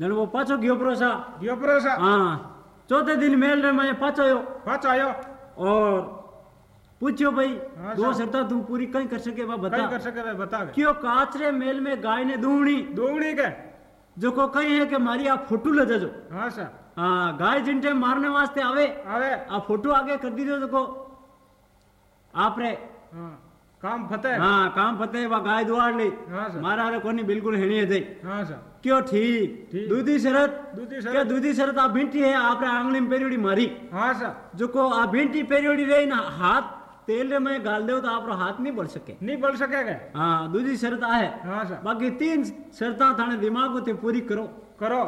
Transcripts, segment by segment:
जण वो पाछो गयो प्रोसा ગયો પરોસા हाँ चौथे दिन मेल रे मैं पाछो आयो પાછો આવ્યો और पूछियो भाई हाँ, दो साहब। शर्ता तू पूरी कहीं कर सके बा કઈ बता કર શકે ભાઈ બતાવે क्यों काचरे मेल में गाय ने दूवणी દોવણી કે जो को कही है कि मारी आप फोटो ले जाजो હા સર हाँ गाय जिन टाइम मारने वास्ते आवे આવે आप फोटो आगे कर दीजिए देखो आपने હા કામ ફતે हाँ काम फते वा गाय दुआड़ ली हाँ सर मारा रे कोनी बिल्कुल हेणी है थई હા સર क्यों ठीक ठीक। दूधी शरत દૂધી क्या સર दूधी शरत आप भिंटी है आपने आंगली में पेरियोडी मारी હા सर जो को आप भिंटी पेरियोडी रही ना हाथ तेल रे में गाल दो तो आप हाथ नहीं बढ़ सके નહીં બોલ શકે કે हाँ दूधी शरत आ है હા સર बाकी तीन शर्ता थाने दिमाग होते पूरी करो કરો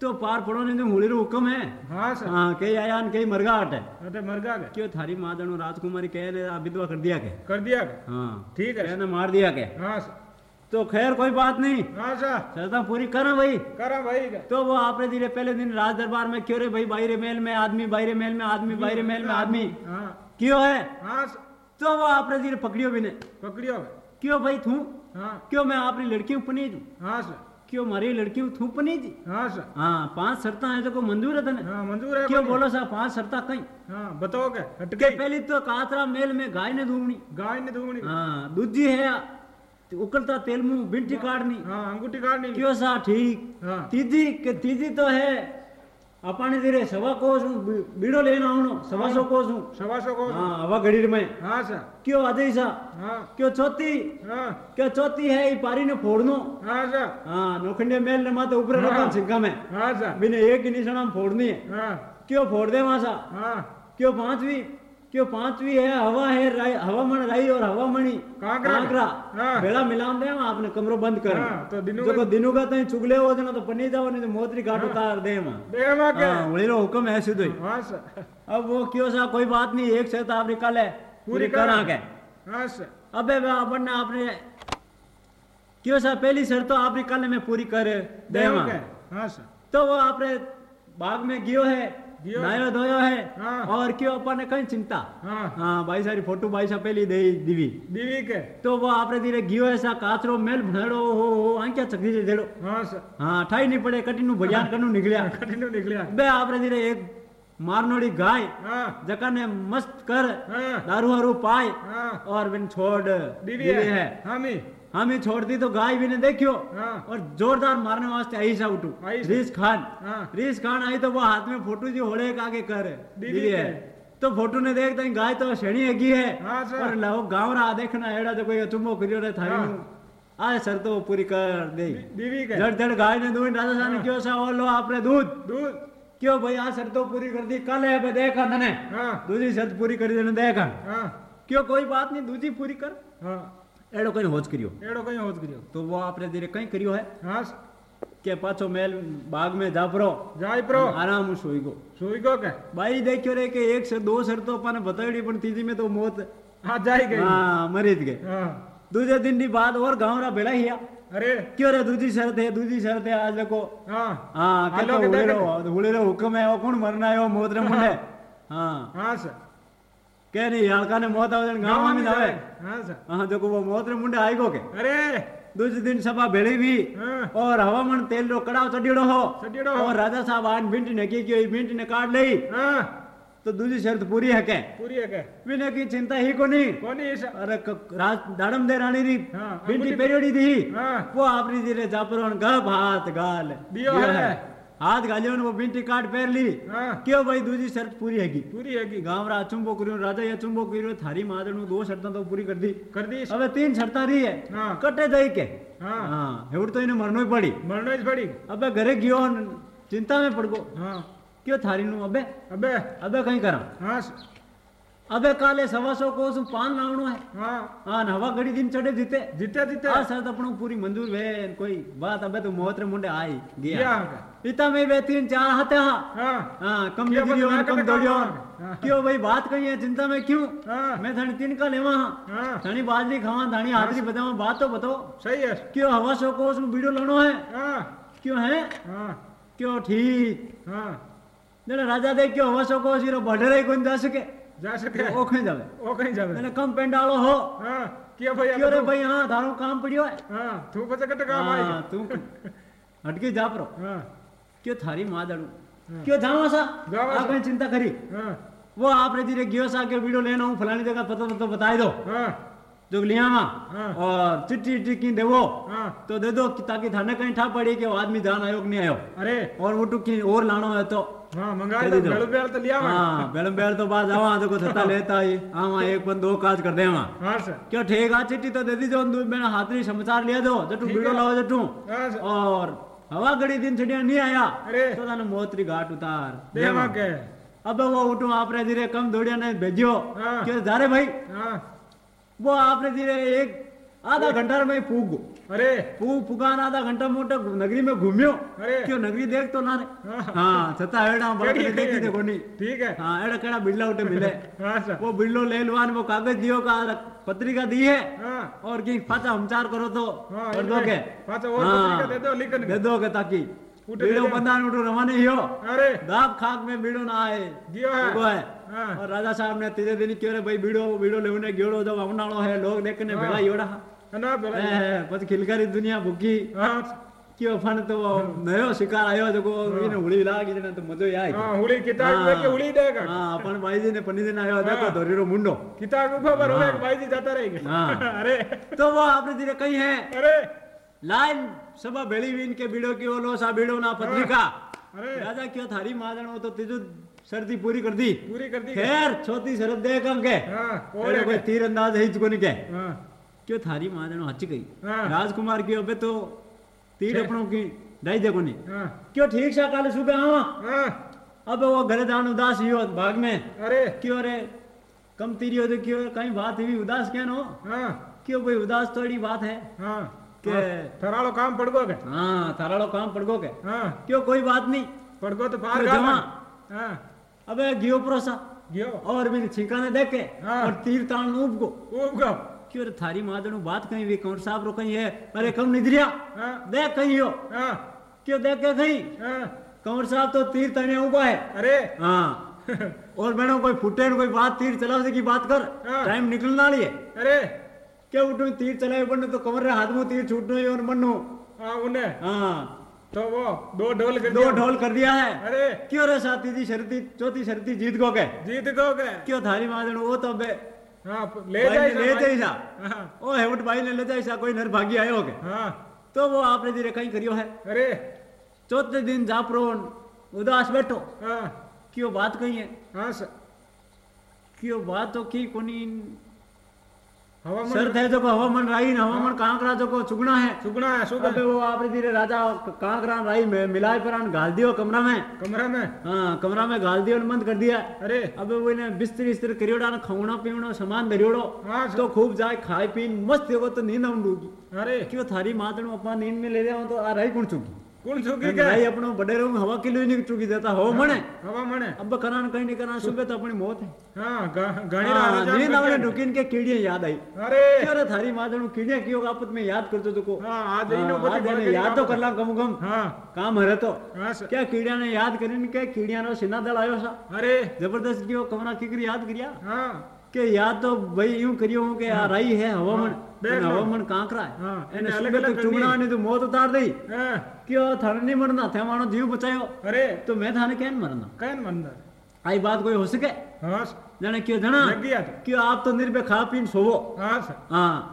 तो पार पड़ो ने तो मुड़ी रो हुक्म है। हाँ सर। हाँ कई आयान कई मरगा हट है। अरे मरगा के क्यों थारी माँ दनो राजकुमारी कह रहे आप विधवा कर दिया के कर दिया के हाँ। ठीक है ने मार दिया के हाँ सर। तो खैर कोई बात नहीं। हाँ सर। चलता पूरी करा भाई। करा भाई तो वो आपने दिले पहले दिन राज दरबार में क्यों रे भाई? बाहरे मेल में आदमी बाहरे मेल में आदमी बाहरे मेल में आदमी। हाँ। क्यों है? हाँ तो वो आपने दिले पकड़ियो भी नहीं। पकड़ियो क्यों? भाई तू? थू क्यों मैं आपने लड़की पनीर हूँ? हाँ सर। क्यों मारी लड़की थूपनी जी हाँ सर। हाँ पाँच शर्त है तो को मंजूर है हाँ मंजूर है क्यों बोलो सर पाँच शर्त कहीं? हाँ बताओ क्या? हटके। पहली तो कातरा मेल में गाय ने धूमनी। गाय ने धूमनी। हाँ दूजी है उकलता तेल मुँह बिंटी हाँ, काटनी। हाँ अंगूठी काटनी। क्यों सा ठीक? हाँ। तीजी के तीजी तो है આપણે ધીરે સવા કોસ હું બીડો લઈને આવનો સવાસો કોસ હું સવાસો કોસ હા હવા ઘડી મેં હા સર કયો આદેય સા હા કયો ચોથી હા કયો ચોથી હે ઈ પારીને ફોડનો હા સર હા નોખંડે મેલ ને માથે ઉપર રખા સિંગા મે હા સર બિને એક નિશાણામ ફોડની હા કયો ફોડ દે માસા હા કયો પાંચવી क्यों पांचवी है? हवा है राई हवा मन राई और हवा मणि कांकरा भेड़ा हाँ। मिलाम दे आपने कमरो बंद कर। हाँ, तो दिनु जो को दिनु का तो तई चुगले हो जना तो पनी जाओ नहीं तो मोतरी काट हाँ। उतार दे मा दे मा के उड़ी रो हुकम है सीधो। हाँ सर। अब वो क्यों सा कोई बात नहीं एक से तो आप निकाले पूरी करा के। हाँ सर। अबे अपन ने आपने क्यों सा पहली शर्त तो आप निकाले मैं पूरी कर दे मा हाँ सर। तो वो आपने बाग में गियो है દાયો ધોયો હે ઓર કે આપણને કઈ ચિંતા હા ભાઈ સારી ફોટો ભાઈ છપેલી દે દીવી દીવી કે તો વો આપણે ધીરે ગયો એસા કાચરો મેલ ભણેડો હો હો આંક્યા ચકડી દેડો હા સર હા ઠાઈ નહીં પડે કટીનું ભજાન કનું નીકળ્યા કટીનું નીકળ્યા બે આપણે ધીરે એક મારનોડી ગાય જકાને મસ્ત કર દારૂ હારું પાય ઓર બિન છોડ દીવી હે હામી हमें छोड़ दी तो गाय भी ने देखियो। हाँ। और जोरदार मारने वास्ते आई सा उठू। रीस खान। हाँ। रीस खान आई तो वो हाथ में फ़ोटो जी होड़े आगे कर। दीदी है। तो फ़ोटो ने देखता है गाय तो शेणी हगी है। हाँ लाओ गाँव रा देखना एड़ा तो कोई अचुम्बो करियो रे थाई हाँ। आ सर तो पूरी कर दे। बीवी के। जड़ जड़ गाय ने दूध राजा ने क्यों सा और लो दूध? दूध। क्यों भाई आ सर तो पूरी कर दी। कल है भाई देखा नने हाँ। दूसरी शर्त पूरी कर देने देखा हाँ। क्यों कोई बात नहीं दूसरी पूरी कर। हाँ। एड़ो कहीं होज करियो એડો કઈ હોત કર્યો तो वो आपने धीरे कहीं करियो है હા કે પાછો મેલ બાગ में જાપરો જાય પ્રો आराम सोई गो સુઈ ગયો કે भाई देखियो रे कि एक से दो सर तो अपन बताड़ी पण तीजी में तो मौत હા જાય ગઈ हाँ मरी ज गए હા दूसरे दिन की बात और गाँव रा बेड़ा हिया અરે क्यों रे दूसरी शर्त है दूसरी शर्त है आज देखो હા हाँ हाँ, के लोग तो इधर हुले के- रो हुले रो हुक्म है वो कौन मरना है वो मौत रे मुंडे हाँ હા સર के नी हलकाने मौत आवजन गाँव में जावे हाँ सर। हाँ देखो वो मौत रे मुंडे आईगो के। अरे। दूसरे दिन सभा भेड़ी भी। हाँ। और हवामन तेल रो कड़ाव चढ़ियोड़ो हो। चढ़ियोड़ो और राजा साहब आन मिंट ने की कि मिंट ने काट लई हाँ। तो दूसरी शर्त पूरी है के? पूरी है के। बिना की चिंता ही को नहीं कोनी अरे रात दाड़म दे रानी री। हाँ, बिंटी पेरियोडी दी। हाँ। वो आपरी जी रे जापरोन गप हाथ गाल। दियो है। हाथ ने वो बिंटी काट पैर ली। हाँ। क्यों भाई दूसरी शर्त पूरी हैगी? पूरी हैगी। गाँव रा चुंबो करियो राजा या चुंबो करियो थारी मादर ने दो शर्तां तो पूरी कर दी। कर दी। अबे तीन शर्तां रही है। हाँ। कटे जाई के। हाँ। हाँ तो इने मरनो ही पड़ी। मरनो ही पड़ी। अबे घरे गियो चिंता में पड़ गो हाँ। क्यों थारी नु? अबे। अबे। अबे कहीं करा? हाँ। अबे काले सवा सौ कोस पान लावणो है। हाँ। हाँ हवा घड़ी दिन चढ़े जीते। जीते जीते। आ सर अपनो पूरी मंजूर वे कोई बात। अबे तो मोहतरे मुंडे आई गया। इतमे बेहतरीन चाहता हाँ। हाँ। कम लिखियो कम दौड़ियो क्यों भाई बात कही है चिंता में क्यों? हाँ। मैं धनी तीन का लेवा हाँ। धनी बाजली खावा धनी हाँ। हाजरी बताओ बात तो बताओ। सही है। क्यों हवा शो को उसमें वीडियो लानो है। क्यों है? क्यों ठीक? हाँ। जने राजा देख क्यों हवा शो को ज़ीरो सिरो रही कोई जा सके। जा सके। ओ कहीं जावे। ओ कहीं जावे। मैंने कम पेंडालो हो। हाँ। क्यों भाई क्यों रे भाई हाँ थारो काम पड़ियो है हाँ तू पता कट काम आई। तू हटके जा परो। हाँ। क्यों थारी मादड़ू क्यों जावा सा जावा आपने चिंता करी? हाँ। वो आपने धीरे गियो सा के वीडियो लेना हूँ फलानी जगह पता तो बताई दो। हाँ। जो लिया हाँ। और चिट्ठी चिट्ठी की देवो हाँ। तो दे दो कि- ताकि थाने कहीं ठा पड़ी कि आदमी जान आयो कि नहीं आयो। अरे। और वो टुकी और लानो है तो। हाँ मैं हाँ। ही हाँ। क्यों ठीक है? चिट्ठी तो दे दी जो मैंने हाथरी समाचार लिया दो। जटू वीडियो लाओ जटू। हाँ और हवा घड़ी दिन छड़िया नहीं आया। अरे। तो थाने मोत्री घाट उतार। देवा। के अब वो उठू आपने धीरे कम दौड़िया ने भेजियो। हाँ। क्यों जा रहे भाई। हाँ। वो आपने धीरे एक आधा घंटा में पूग गो। अरे। पू पुगान आधा घंटा मोटा नगरी में घूमियो। अरे। क्यों नगरी देख तो ना रे। हाँ। हाँ छता हेड़ा बड़ा देखी देखो नहीं ठीक है। हाँ एड़ा केड़ा बिल्ला उठे मिले। हाँ वो बिल्लो ले लवान वो कागज़ दियो का पत्रिका दी है। हाँ। और की पाचा हमचार करो तो। हाँ कर दो के पाचा और हाँ। पत्रिका दे दो लिखन दे दो के ताकि बीड़ो बंदा उठो रवाने हियो अरे। दाब खाक में बीड़ो ना आए। दियो है। वो है। हाँ। और राजा साहब ने तीसरे दिन क्यों रे भाई बीड़ो बीड़ो लेने गेड़ो जब अवनाड़ो है लोग देखने हाँ। भेड़ा योड़ा। ना बेड़ा है પછી ખિલકારી દુનિયા ભૂકી हाँ કયો ફન તો નયો શિકાર આવ્યો તો એને હુળી લાગી ને તો મજો આય हाँ हुली किताब में के हुली देगा હા પણ ભાઈજી ને પંડિત ને આવ્યો દેખો ધોરીરો મુંડો किताब ऊपर पर हाँ। एक भाई जी जाता रहेगा हाँ। अरे તો वो आपने धीरे कही है अरे लाइन सभा भेड़ी वीन के बीड़ो की ओलो सा बीड़ो ना पत्रिका अरे राजा क्यों थारी मादन हो तो तीजो शर्ती पूरी कर दी पूरी कर दी खैर छोटी शरत दे कम के हाँ और और कोई तीर अंदाज है को नहीं के हाँ क्यों थारी मादन हच गई? हाँ। राजकुमार की अबे तो तीर अपनों की ढाई देखो नहीं हाँ। क्यों ठीक सा काले सुबह आवा हाँ। अब वो घरे जान उदास ही हो भाग में। अरे। क्यों रे? कम तीरी हो तो क्यों? कहीं बात हुई उदास क्या नो हाँ? क्यों भाई उदास थोड़ी बात है? हाँ। के थरालो काम पड़गो के? हाँ थाराड़ो काम पड़गो के। हाँ। क्यों कोई बात नहीं? पड़गो तो पार जमा? हाँ। अबे गियो परोसा। गयो और भी छिकाने देखे हाँ। और तीर तान उब को ऊब गो। क्यों रे थारी मादनु बात कहीं भी कौन साहब रो कहीं है? अरे कम निद्रिया? हाँ। देख कहीं हो? हाँ। क्यों देख के कहीं? हाँ। कंवर साहब तो तीर तने उबा है? अरे। हाँ। और मैंने कोई फुटे कोई बात तीर चलावे की बात कर? हाँ। टाइम निकलने वाली है। अरे। क्या उठो तीर चलाए बनने तो कमर हाथ में तीर छूटनो ही और मनो हाँ उन्हें हाँ। तो वो दो ढोल कर दो दिया। ढोल कर दिया है। अरे। क्यों रे साथी जी शर्ती चौथी शर्ती जीत गो के? जीत गो के। क्यों थारी मादन वो तो बे हाँ ले जाए ले जाई सा हाँ। ओ हेवट भाई ने ले सा कोई नरभागी आयो के? हाँ। तो वो आपने धीरे कहीं करियो है। अरे। चौथे दिन जापरो उदास बैठो। हाँ। क्यों बात कही है? हाँ सर। क्यों बात तो की कोनी शर्त है जो हवामान राई न हवामान कांकरा जो को चुगना है। सुगना है सुगना अबे वो आपने धीरे राजा कांकरा राई में मिलाए परान गाल दियो कमरा में। कमरा में। हाँ कमरा में गाल दियो बंद कर दिया। अरे। अबे वो इन्हें बिस्तर इस्तर करियोड़ा न खावना पीवना सामान धरियोड़ो। हाँ तो खूब जाए खाए पीन मस्त होगो तो नींद आऊँगी अरे। क्यों थारी मातड़ अपना नींद में ले जाओ तो आ रही कौन चुकी कौन सुगी क्या भाई अपनो बड़े रूम हवा किलो ही नहीं चुकी देता हो मने हवा मने अब करान कहीं नहीं करान सुबह तो अपनी मौत है हाँ ग- घणी हाँ, राजा नींद जान आवने करके। ढुकीन के कीड़ियाँ याद आई अरे क्यों रे थारी मातड़ कीड़ियाँ क्यों आपस में याद करते तो को हाँ आज हाँ, इनो आज इन्हें याद तो कर ला कम कम हाँ काम हरे तो हाँ सर क्या कीड़िया ने याद करीन के कीड़िया नो सिना दल आयो सा अरे ज़बरदस्त क्यों कमरा किकरी याद करिया हाँ के याद तो भाई यूँ करियो हूँ के आ रही है हवामन क्यों थाने नहीं मरना थे मानो जीव बचायो। अरे। तो मैं थाने कैन मरना? कैन मंदर आई बात कोई हो सके? हाँ जाने क्यों जना? तो। क्यों आप तो निर्भय खा पीन सोवो। हाँ हाँ।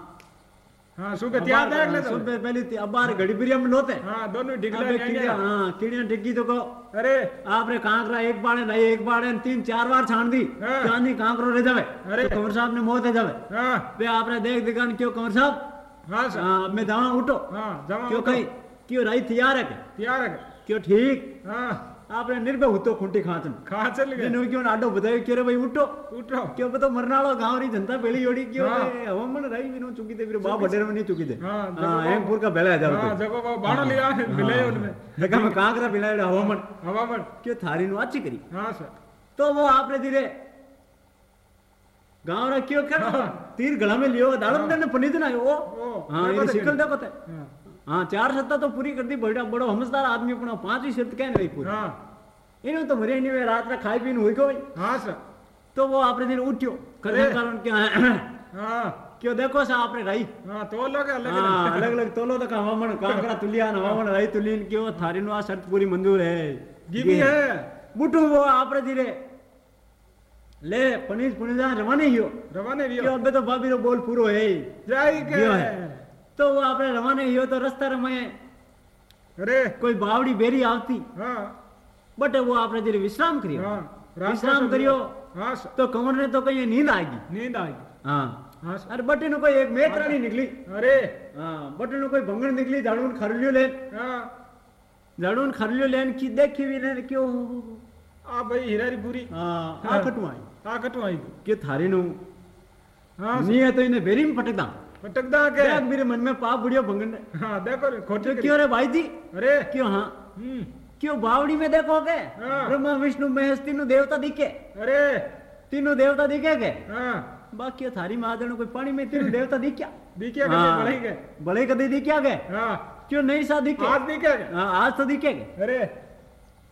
हाँ सुबह त्याग देख सुबह पहले अब बार घड़ी बिरिया में लोते हाँ दोनों डिगला कीड़िया हाँ कीड़िया टिक्की तो को अरे। आपने कांकरा एक बार नहीं एक बार तीन चार बार छान दी। हाँ। कांकरो रह जावे? अरे। तो कंवर साहब ने मौत है जावे। हाँ। वे आपने देख दिखान क्यों कंवर साहब? हाँ हाँ, मैं उठो। हाँ क्यों कहीं? क्यों रही तैयार है के? त्याग है क्यों ठीक? हाँ। आपने निर्भय हुतो खूंटी खाचन। चल गए जिन्होंने क्यों आडो बतायो क्यों रे भाई उठो? उठो। क्यों बतो मरनालो गाँव री जनता पहली जोड़ी क्यों हाँ। रे, हवामन रही बिनो चुकी थे फिर बाप बडेर में नहीं चुकी थे हाँ, हाँ देखो हेमपुर का बेला है हाँ जाओ जगह वो बाणो लिया है मिले उनमें। देखा मैं कांकरा पिलाया हवामन हवा में क्यों थारी नु अच्छी करी? हाँ सर। तो वो आपने धीरे गाँव रा क्यों कर तीर गला में लियो दाड़म ने पनीत ना ओ, हाँ ये तो सिकल देखो ते। हाँ हाँ चार सत्ता तो पूरी कर दी बड़ा बड़ो समझदार आदमी अपना पांचवी शर्त क्या नहीं पूरी? हाँ। इन्हों तो मरे नहीं वे रात रा खाई पीन हुई कोई? हाँ सर। तो वो आपने दिन उठ्यो। कारण क्या हाँ? क्यों देखो सा आपने रही? हाँ तो लोग अलग हाँ अलग। अलग तो हवामन कांकरा तुलिया हवामन रही तुलियन क्यों? थारी नु आ शर्त पूरी मंजूर है। जी भी है। बुटू वो आपरे धीरे। ले पनीज पुनिजा रवाने हियो रवाने भी क्यों अबे तो भाभी रो बोल पूरो है। ही। जाई के। है। તો આપણે રવાને ગયો તો રસ્તા રમાય અરે કોઈ બાવડી બેરી આવતી હા બટ વો આપણે જરી વિશ્રામ કર્યો હા વિશ્રામ કર્યો હા તો કમરને તો કઈ નીંદ આવી નીંદ આવી હા હા અરે બટેનો કોઈ એક મેત્રાની નીકળી અરે હા બટેનો કોઈ ભંગણ નીકળી જાડું ખરલ્યું લે હા જાડું ખરલ્યું લેન કી દેખી વિને કયો આ ભાઈ હીરારી પૂરી હા આ કટવાઈ આ કટવાઈ કે થારીનું હા ની તો એને બેરીમ પટતા में पटकदा के देख मेरे मन में पाप बुढ़ियो भंगन हाँ। देखो खोटी। क्यों रे भाई जी अरे। क्यों हाँ? हम्म। क्यों बावड़ी में देखो के? हाँ। ब्रह्मा विष्णु महेश तीनों देवता दिखे। अरे। तीनों देवता दिखे के? हाँ। बाकी थारी महाजन कोई पानी में तीनों देवता दिख्या दिखे के। के बड़े कदे दिख्या के? हाँ। क्यों नहीं सा दिखे? आज दिखे हाँ, आज तो दिखे के। अरे।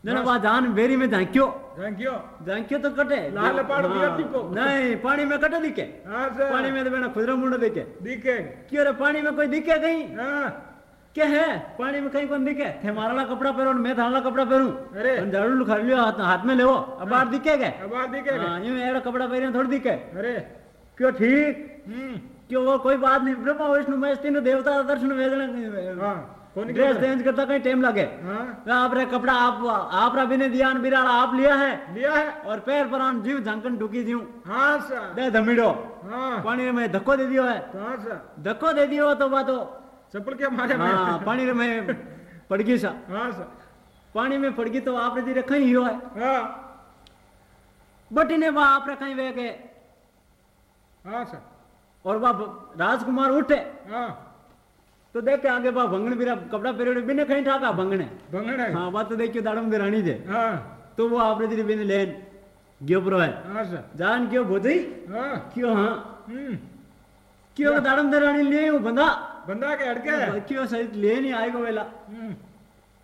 बेरी में झांक्यो थैंक यू झांक्यो तो कटे लाल पाड़ हाँ, दिया टिपो। नहीं पानी में कटे दिखे। हाँ सर पानी में तो बेना खुदरा मुंडा दिखे। दिखे। क्यों रे पानी में कोई दिखे कहीं? हाँ। क्या है? पानी में कहीं कौन दिखे? थे मारा कपड़ा पहरो मैं थारा कपड़ा पहरूं अरे। झाड़ू खा लियो हाथ, हाथ में लेवो। अब बाहर दिखे गए अब आज दिखे के हाँ यूँ एड़ा कपड़ा पहरे थोड़ी दिखे। अरे। क्यों ठीक? हम्म। क्यों वो कोई बात नहीं ब्रह्मा विष्णु महेश तीनों देवता दर्शन वेदना हाँ। ड्रेस चेंज करता कहीं टाइम लगे। हाँ। आप रे कपड़ा आप आप रा बिने दिया बिराड़ा आप लिया है। लिया है। और पैर पर आन जीव झांकन ढुकी जीव हाँ सर। दे धमीड़ो। हाँ। पानी में धक्को दे दियो है। हाँ सर। धक्को दे दियो तो बातो। चप्पल क्या मारे हाँ पानी में पड़ गई सा। हाँ सर। पानी में पड़ गई तो आपने धीरे कहीं हियो है। हाँ। बटी ने वहाँ आप कहीं वे के हाँ सर। और वह राजकुमार उठे। हाँ। तो देख के आगे वह भंगण बिरा कपड़ा पहरे बिने कहीं ठाका भंगणे भंगड़ा है। हाँ बात तो देखियो दाड़म रानी जे। हाँ। तो वो आपने धीरे बिने लेन गयो प्रो है। हाँ सर। जान क्यों बोधी हाँ। क्यों हाँ? हम्म। क्यों दाड़म रानी लिए हूँ बंदा? बंदा के अड़के। क्यों सही ले नहीं आएगा वेला? हम्म।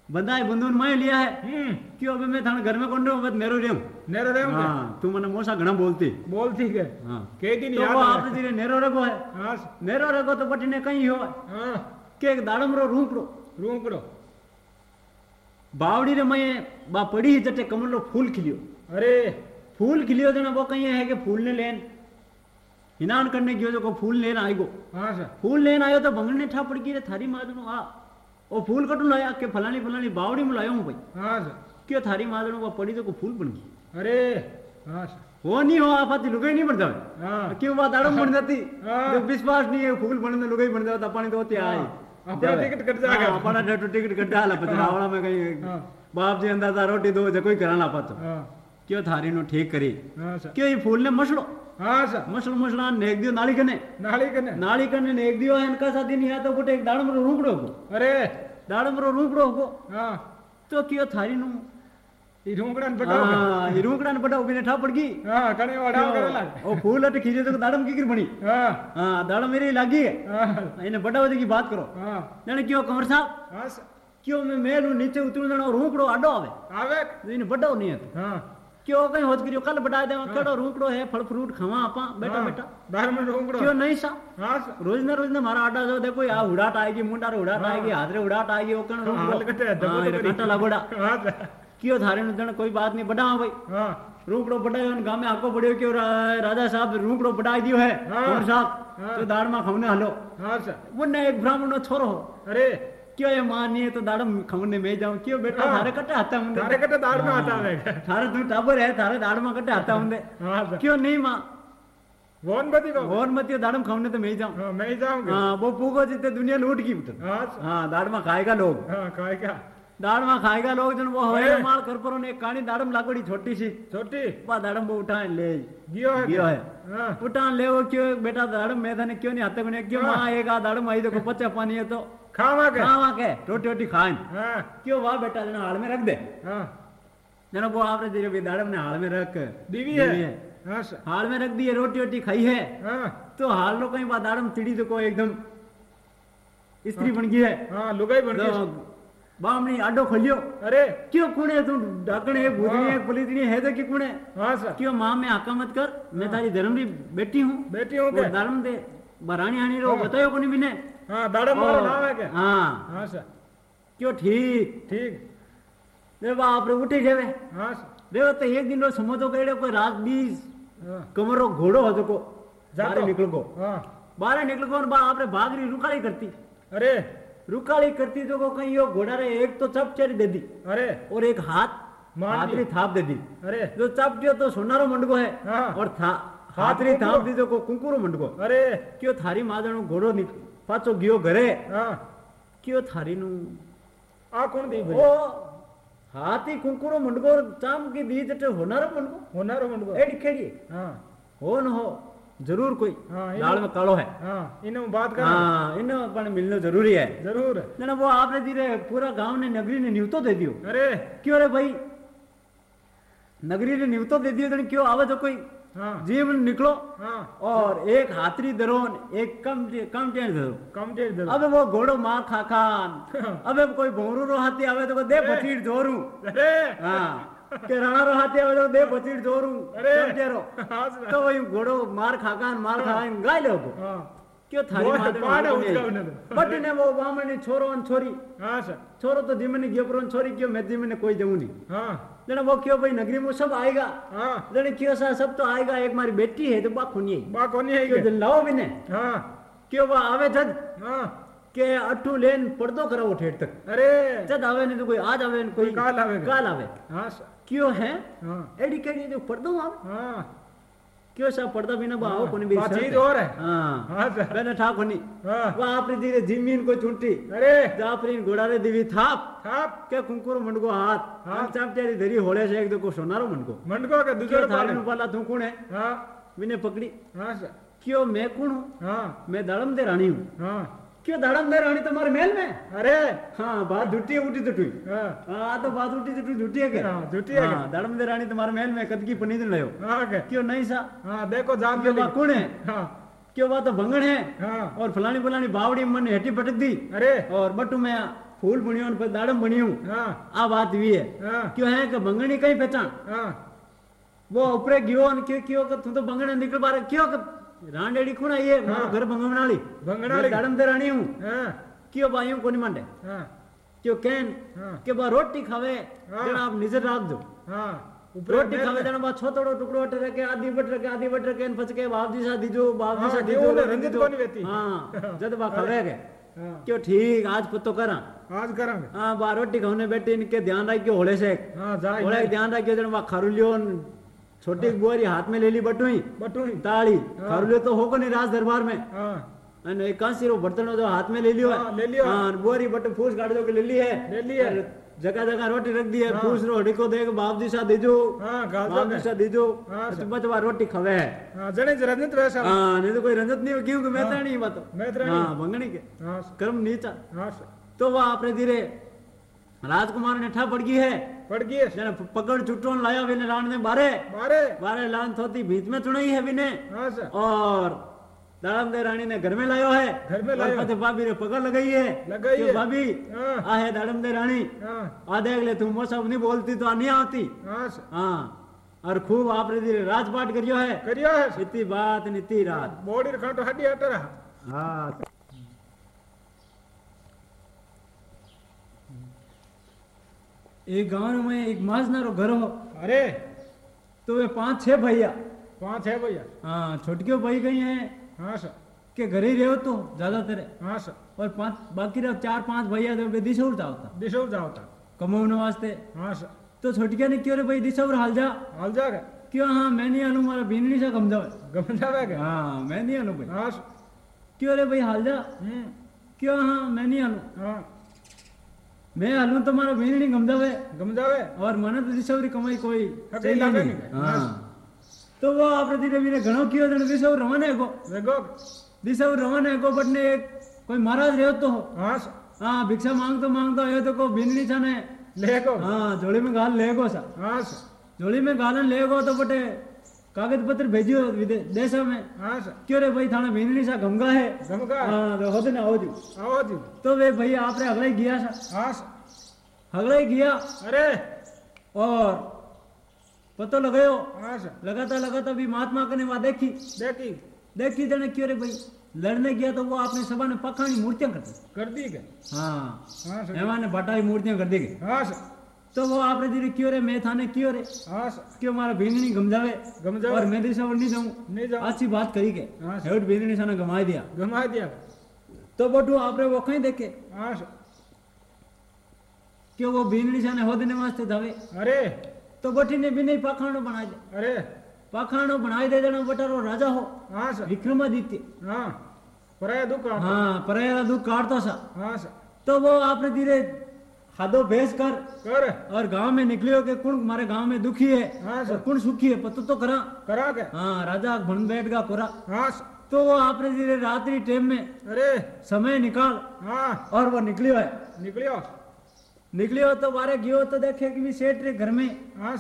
बंदा है बंधुन मैं लिया है। हम्म। क्यों अबे मैं थाने घर में कौन रहूँ? बस मेरो रहूँ। नेरो देव के हाँ तू मने मोसा घना बोलती। बोल ठीक है। हाँ के दिन तो वो है। आपने धीरे नेरो रखो है। हाँ नेरो रखो तो बटी ने कहीं हो हाँ। કે એક દાડમરો રૂપડો रूम करो बावड़ी रे मैं बा पड़ी ही जटे कमलो फूल खिलियो अरे फूल खिलियो जने वो कहीं है कि फूल ने लेन हिनान करने गयो जो को फूल लेन आएगो हाँ सर फूल लेन आयो तो बंगड़ ने ठा पड़ गई रे थारी मादनो आ ओ फूल कटू लाया के फलानी फलानी बावड़ी में लायो हूं भाई हाँ सर क्यों थारी मादनो वो पड़ी तो को फूल बन गई अरे हाँ सर वो नहीं हो आफाती लुगाई नहीं बन जावे हाँ क्यों बात दाड़म बन जाती हाँ। जब विश्वास नहीं है फूल बनने लुगाई बन जाता पानी तो होती आए अपना टिकट कट जाएगा। हाँ, अपना टिकट टिकट कट डाला पता रावड़ा में कहीं हाँ बाप जी अंदाज़ा रोटी दो जो कोई कराना पातो हाँ क्यों थारी नु ठीक करी हाँ सर क्यों ये फूल ने मसलो हाँ सर मसलो मसला नेक दियो नाली कने नाली कने नाली कने नेक दियो है इनका साथी नहीं है तो बुटे एक हाँ ये ये रूकड़ा ठा हाँ कने वड़ाव करे ओ फूल अट खींचे तो दाड़म की गिर बनी हाँ हाँ दाड़म मेरी लागी है हाँ इन्हें बड़ा की बात करो हाँ जाने क्यों कंवर साहब हाँ क्यों मैं मेल नीचे उतरू जणो रूकड़ो आडो आवे आवे तो इन्हें नहीं है तो। हाँ क्यों कहीं होत करियो कल बता दे केड़ो रूकड़ो है फल फ्रूट खावा आपा बेटा हाँ, बेटा बाहर में ढूंढो क्यों नहीं सा हाँ रोज ना रोज ना मारा आटा जो देखो आ उड़ाट आएगी मुंडा रे उड़ाट आएगी हाथ रे उड़ाट आएगी ओकन रूकड़ो है। कांटा लागोड़ा हाँ क्यों थारे नु कोई बात नहीं बड़ा हाँ भाई हाँ रूकड़ो बड़ा गाँव में आको पड़ियो क्यों राजा साहब रूकड़ो बड़ा दियो है हाँ। साहब हाँ। तो दाड़ में खवने हलो हाँ सर मुन्ने एक ब्राह्मण नो छोरो हो अरे क्यों ये माँ नहीं है तो दाड़ में खवने में जाऊँ क्यों बेटा हाँ। थारे कटे हाथा मुंडे तारे कटे दाड़ में आता है थारे तू टाबर है थारे दाड़ में कटे मुंडे हाँ क्यों नहीं माँ कौन बती को और मत ये दाड़ तो मैं ही जाऊँ हाँ मैं ही जाऊँगा हाँ वो पूगो जितने दुनिया लूट की उठन हाँ सर हाँ दाड़ में खाएगा लोग हाँ खाएगा लोग जन वो होए अरे। माल कर पर ने कानी दाड़म लागड़ी छोटी सी छोटी बा दाड़म वो उठाए ले गियो है गियो है हाँ उठान ले वो क्यों बेटा दाड़म मैदान क्यों नहीं आते बने क्यों हाँ। माँ एक आ दाड़म आई देखो पच्चा पानी है तो खावा के रोटी रोटी खाए हाँ क्यों वाह बेटा जना हाल में रख दे हाँ जना वो आपने जो भी दाड़म ने हाल में रख दीवी है हाँ हाल में रख दी है रोटी रोटी खाई है हाँ तो हाल लो कहीं बा दाड़म चिड़ी तो को एकदम स्त्री बन गई है हाँ लुगाई बन गई बामणी आडो खोलियो अरे क्यों कुणे तू डाकण है भूतनी है पुलिसनी है तो कि कुणे हाँ सर क्यों माँ में आका मत कर मैं तारी धर्म की बेटी हूँ बेटी हूँ के धर्म दे बराणी हाणी रो बतायो कोनी बिने हाँ दाड़ा मारो और- नाम है क्या हाँ हाँ सर क्यों ठीक ठीक रे बाप रे उठी जावे हाँ सर रे तो एक दिन रो समो तो कहेड़ो कोई रात बीस हाँ कमरो घोड़ो હતો को जातो। निकल को हाँ बारे निकल को बा आपरे भागरी रुकाली करती अरे रुकाली करती तो को कहीं यो घोड़ा रे एक तो चपचरी दे दी अरे। और एक हाथ हाथरी थाप दे दी अरे। जो चपटियो तो सोनारो मंडको है। हाँ। और था हाथरी थाप दी तो को कुंकुरो मंडको अरे। क्यों थारी मादणो घोड़ो नि पाछो गयो घरे? हाँ। क्यों थारी नु आ कौन दी ओ हाथी कुंकुरो मंडको चाम की जटे होनारो मंडको होनारो मंडको एडी खेड़ी हाँ। हो न हो। ज़रूर कोई। हाँ, इनो- में कालो है। हाँ इन्हें बात कर। हाँ इन मिलना ज़रूरी है। ज़रूर। ना वो आपने धीरे पूरा गाँव ने नगरी ने न्यूतो दे दियो। अरे। क्यों रे भाई? नगरी ने न्यूतो दे दियो तो क्यों आवे तो कोई? हाँ। जीव निकलो। हाँ। और हाँ, एक हाथरी दरो एक कम कम टेन दरो कम डेढ़ दे अबे वो घोड़ो मार खा खान अबे कोई भोंरू रो हाथी आवे तो दे पचीड़ जोरू। अरे। हाँ। के राणा रो हाथी आवे तो दे पचीड़ जोरू अरे। समझेरो हाँ तो वही घोड़ो मार खा खान मार खा खान गाय लो को हाँ क्यों थारी है तो। बट ने वो बामण छोरो और छोरी हाँ सर छोरो तो जिमने गयो पर छोरी क्यों मैं जिमने कोई जाऊँ नहीं हाँ जने वो क्यों भाई नगरी में सब आएगा हाँ जने क्यों सा सब तो आएगा एक मारी बेटी है तो बा खुनी बा कौन है जन लाओ भी ने हाँ क्यों वो आवे जद हाँ के अट्ठू लेन पर्दो कराओ ठेठ तक अरे जद आवे ने तो कोई आज आवे कोई काल आवेगा। काल आवे हाँ सर क्यों है? हाँ। एडी केडी जो पर्दो आवे हाँ। क्यों सा पर्दा बिना बा? आओ हाँ, कोनी भी बात शर्त और है। हाँ। हाँ बेने ठा कोनी। हाँ। वो आपरी धीरे जिमीन को छुट्टी अरे। जापरी घोड़ा रे दिवी थाप। आप के कुंकुर मंडको हाथ। हाँ। हाथ चापटेरी धरी होळे से एक दो को सोनारो मंडको मंडको के दूसरे पाले पाला तू कौन है? हाँ। विने पकड़ी। हाँ सर। क्यों मैं कौन हूँ? हाँ। मैं दाड़म दे रानी हूँ। हाँ। क्यों दाड़म दे रानी तुम्हारे महल में? अरे हाँ बात झूठी है उठी टुई हाँ। हाँ तो बात उठी टुई झूठी है क्या? हाँ, झूठी है? हाँ दाड़म दे रानी तुम्हारे महल में कद की पनीर लायो हाँ क्यों? नहीं सा? हाँ देखो जान के कौन है? हाँ। क्यों बा तो भंगण है? हाँ। और फलानी फलानी बावड़ी मन हेटी पटक दी। अरे। और बटू में फूल बनी हूँ पर दाड़म बनी हाँ। आ बात हुई है। हाँ। क्यों है कि भंगणी कहीं पहचान? हाँ। वो ऊपरे गयो क्यों क्यों कि तू तो बंगणे निकल बारे क्यों कि रांडेड़ी खुणा ये मारो हाँ। घर बंगमनाली बंगनाली। दाड़म दे रानी हूँ। हाँ। क्यों बाइयों कोनी मांडे? हाँ। क्यों कहन हाँ। के बा रोटी खावे? हाँ। जण आप नज़र राख दो। हाँ। रोटी खावे जण बा छोटो टुकड़ो अटे रखे आधी बट रखे आधी बट रखे न पचके बाप जी सा दीजो बाप जी हाँ, सा दीजो दीजो। कोनी वेती। हाँ जद बा खावे के हाँ। क्यों ठीक आज पत्तो करा। आज करेंगे। हाँ बा रोटी खाने बैठे इनके ध्यान रखियो होले से। हाँ जाए। होले ध्यान रखियो जण बा खारुलियो न छोटी बुआरी हाथ में ले ली बटुई बटुई। ताली हाँ। खरुले तो होको नहीं राज दरबार में? हाँ। अने कांसी रो बर्तन जो तो हाथ में ले लियो। हाँ ले लियो। हाँ बुआरी बट फूस गाड़ दो के ले ली है। ले ली है। जगह जगह रोटी रख दी है। हाँ। फूस रो हड़को देख बाप जी सा दीजो। हाँ बाप जी सा दीजो। हाँ बच बार रोटी खवे है। हाँ जने रंजत रहे साहब। हाँ नहीं तो कोई रंजत नहीं क्यों कि हाँ। मैं ताणी बात मैं ताणी हाँ भंगणी के। हाँ कर्म नीचा। हाँ तो वह आपरे धीरे। राजकुमार ने ठा पड़ गई है। पड़ गई जने पकड़ चुटोन लाया विने लान ने बारे मारे। बारे लान थोती बीच में चुनाई है विने हाँ सर। और दाड़म दे रानी ने घर में लायो है। घर में लायो। पते भाभी रे पकड़ लगाई है। लगाई है। भाभी? हाँ। आ है दाड़म दे रानी हाँ। आ देख ले तू मो सब नहीं बोलती तो आ नहीं आती। हाँ सर। हाँ। और खूब आपने धीरे राजपाट करियो है। करियो है इतनी बात नीति रात। बॉडी रखा हड्डी हट रहा। हाँ। एक गाँव में एक माजनारो घर हो। अरे। तो वे पाँच छह भैया। पाँच है भैया। हाँ छोटके भाई गई हैं। हाँ सर। के घर ही रहो तो ज़्यादातर हाँ सर। और पाँच बाकी रहो चार पाँच भैया तो वे दिशा जाता दिशो जाओ था। कमाने वास्ते। हाँ सर। तो छोटकिया ने क्यों रे भाई दिशा हाल जा? हाल जाएगा क्यों? हाँ मैं नहीं आलू मारा बीननी सा कम जावे गम जाएगा हाँ मैं नहीं आलू भाई। हाँ सर। क्यों रे भाई हाल जा? हम्म। क्यों? हाँ मैं नहीं आलू। हाँ। મેં હાલું તો મારો વીરણી ગમદાવે ગમદાવે ઓર મને તો દિશાવરી કમાઈ કોઈ હા તો વો આપણે ધીરે ધીરે ઘણો કયો જણ દિશાવ રવાને ગો ગો દિશાવ રવાને ગો બટને કોઈ મહારાજ રહ્યો તો હા. હા ભિક્ષા માંગતો માંગતો આવ્યો તો કો ભીનડી છે ને? લેગો. હા જોડી મેં ગાલ લેગો સા હા જોડી મેં ગાલન લેગો તો બટે कागज़ पत्र भेजियो देश में। हाँ सर। क्यों रे भाई थाने बीनडी सा गमगा है? का हाँ। तो होते ना हो आओ जी। तो वे भैया आपने अगले गया सा हाँ सर। अगले गया अरे। और पतो लगायो? हाँ सर। लगाता लगाता भी महात्मा कने वहाँ देखी। देखी। देखी जने क्यों रे भाई? लड़ने गया तो वो आपने सभा ने पखानी मूर्तियाँ करते कर दी के हाँ। हाँ सर। ने बटाई मूर्तियाँ कर दी हाँ सर। तो वो आपने धीरे क्यों रे मैं थाने क्यों रे हाँ क्यों मारा भींदनी गमजावे गमजावे। और मैं दिशा नहीं जाऊँ नहीं जाओ अच्छी बात करी के हाँ। हेड भींदनी साने गमा दिया गमा दिया तो बटू आपने वो कहीं देखे हाँ क्यों वो भींदनी साने हो देने वास्ते जावे अरे तो बटी ने भी नहीं पाखाणो बना दे अरे पाखाणो बनाई दे देना बटारो राजा हो हाँ सर विक्रमादित्य हाँ पराया दुकान हाँ परेरा दुख काटता सा हाँ सर तो वो आपने धीरे हाथों भेज कर। कर। और गाँव में निकलियो के कुण हमारे गाँव में दुखी है हाँ कुण सुखी है पता तो करा। करा के हाँ राजा भन बैठ गा कोरा हाँ तो वो आपने धीरे रात्रि टाइम में अरे। समय निकाल हाँ। और वो निकलियो है। निकलियो। निकलियो तो बारे गयो तो देखे कि भी सेठ रे घर में हाँ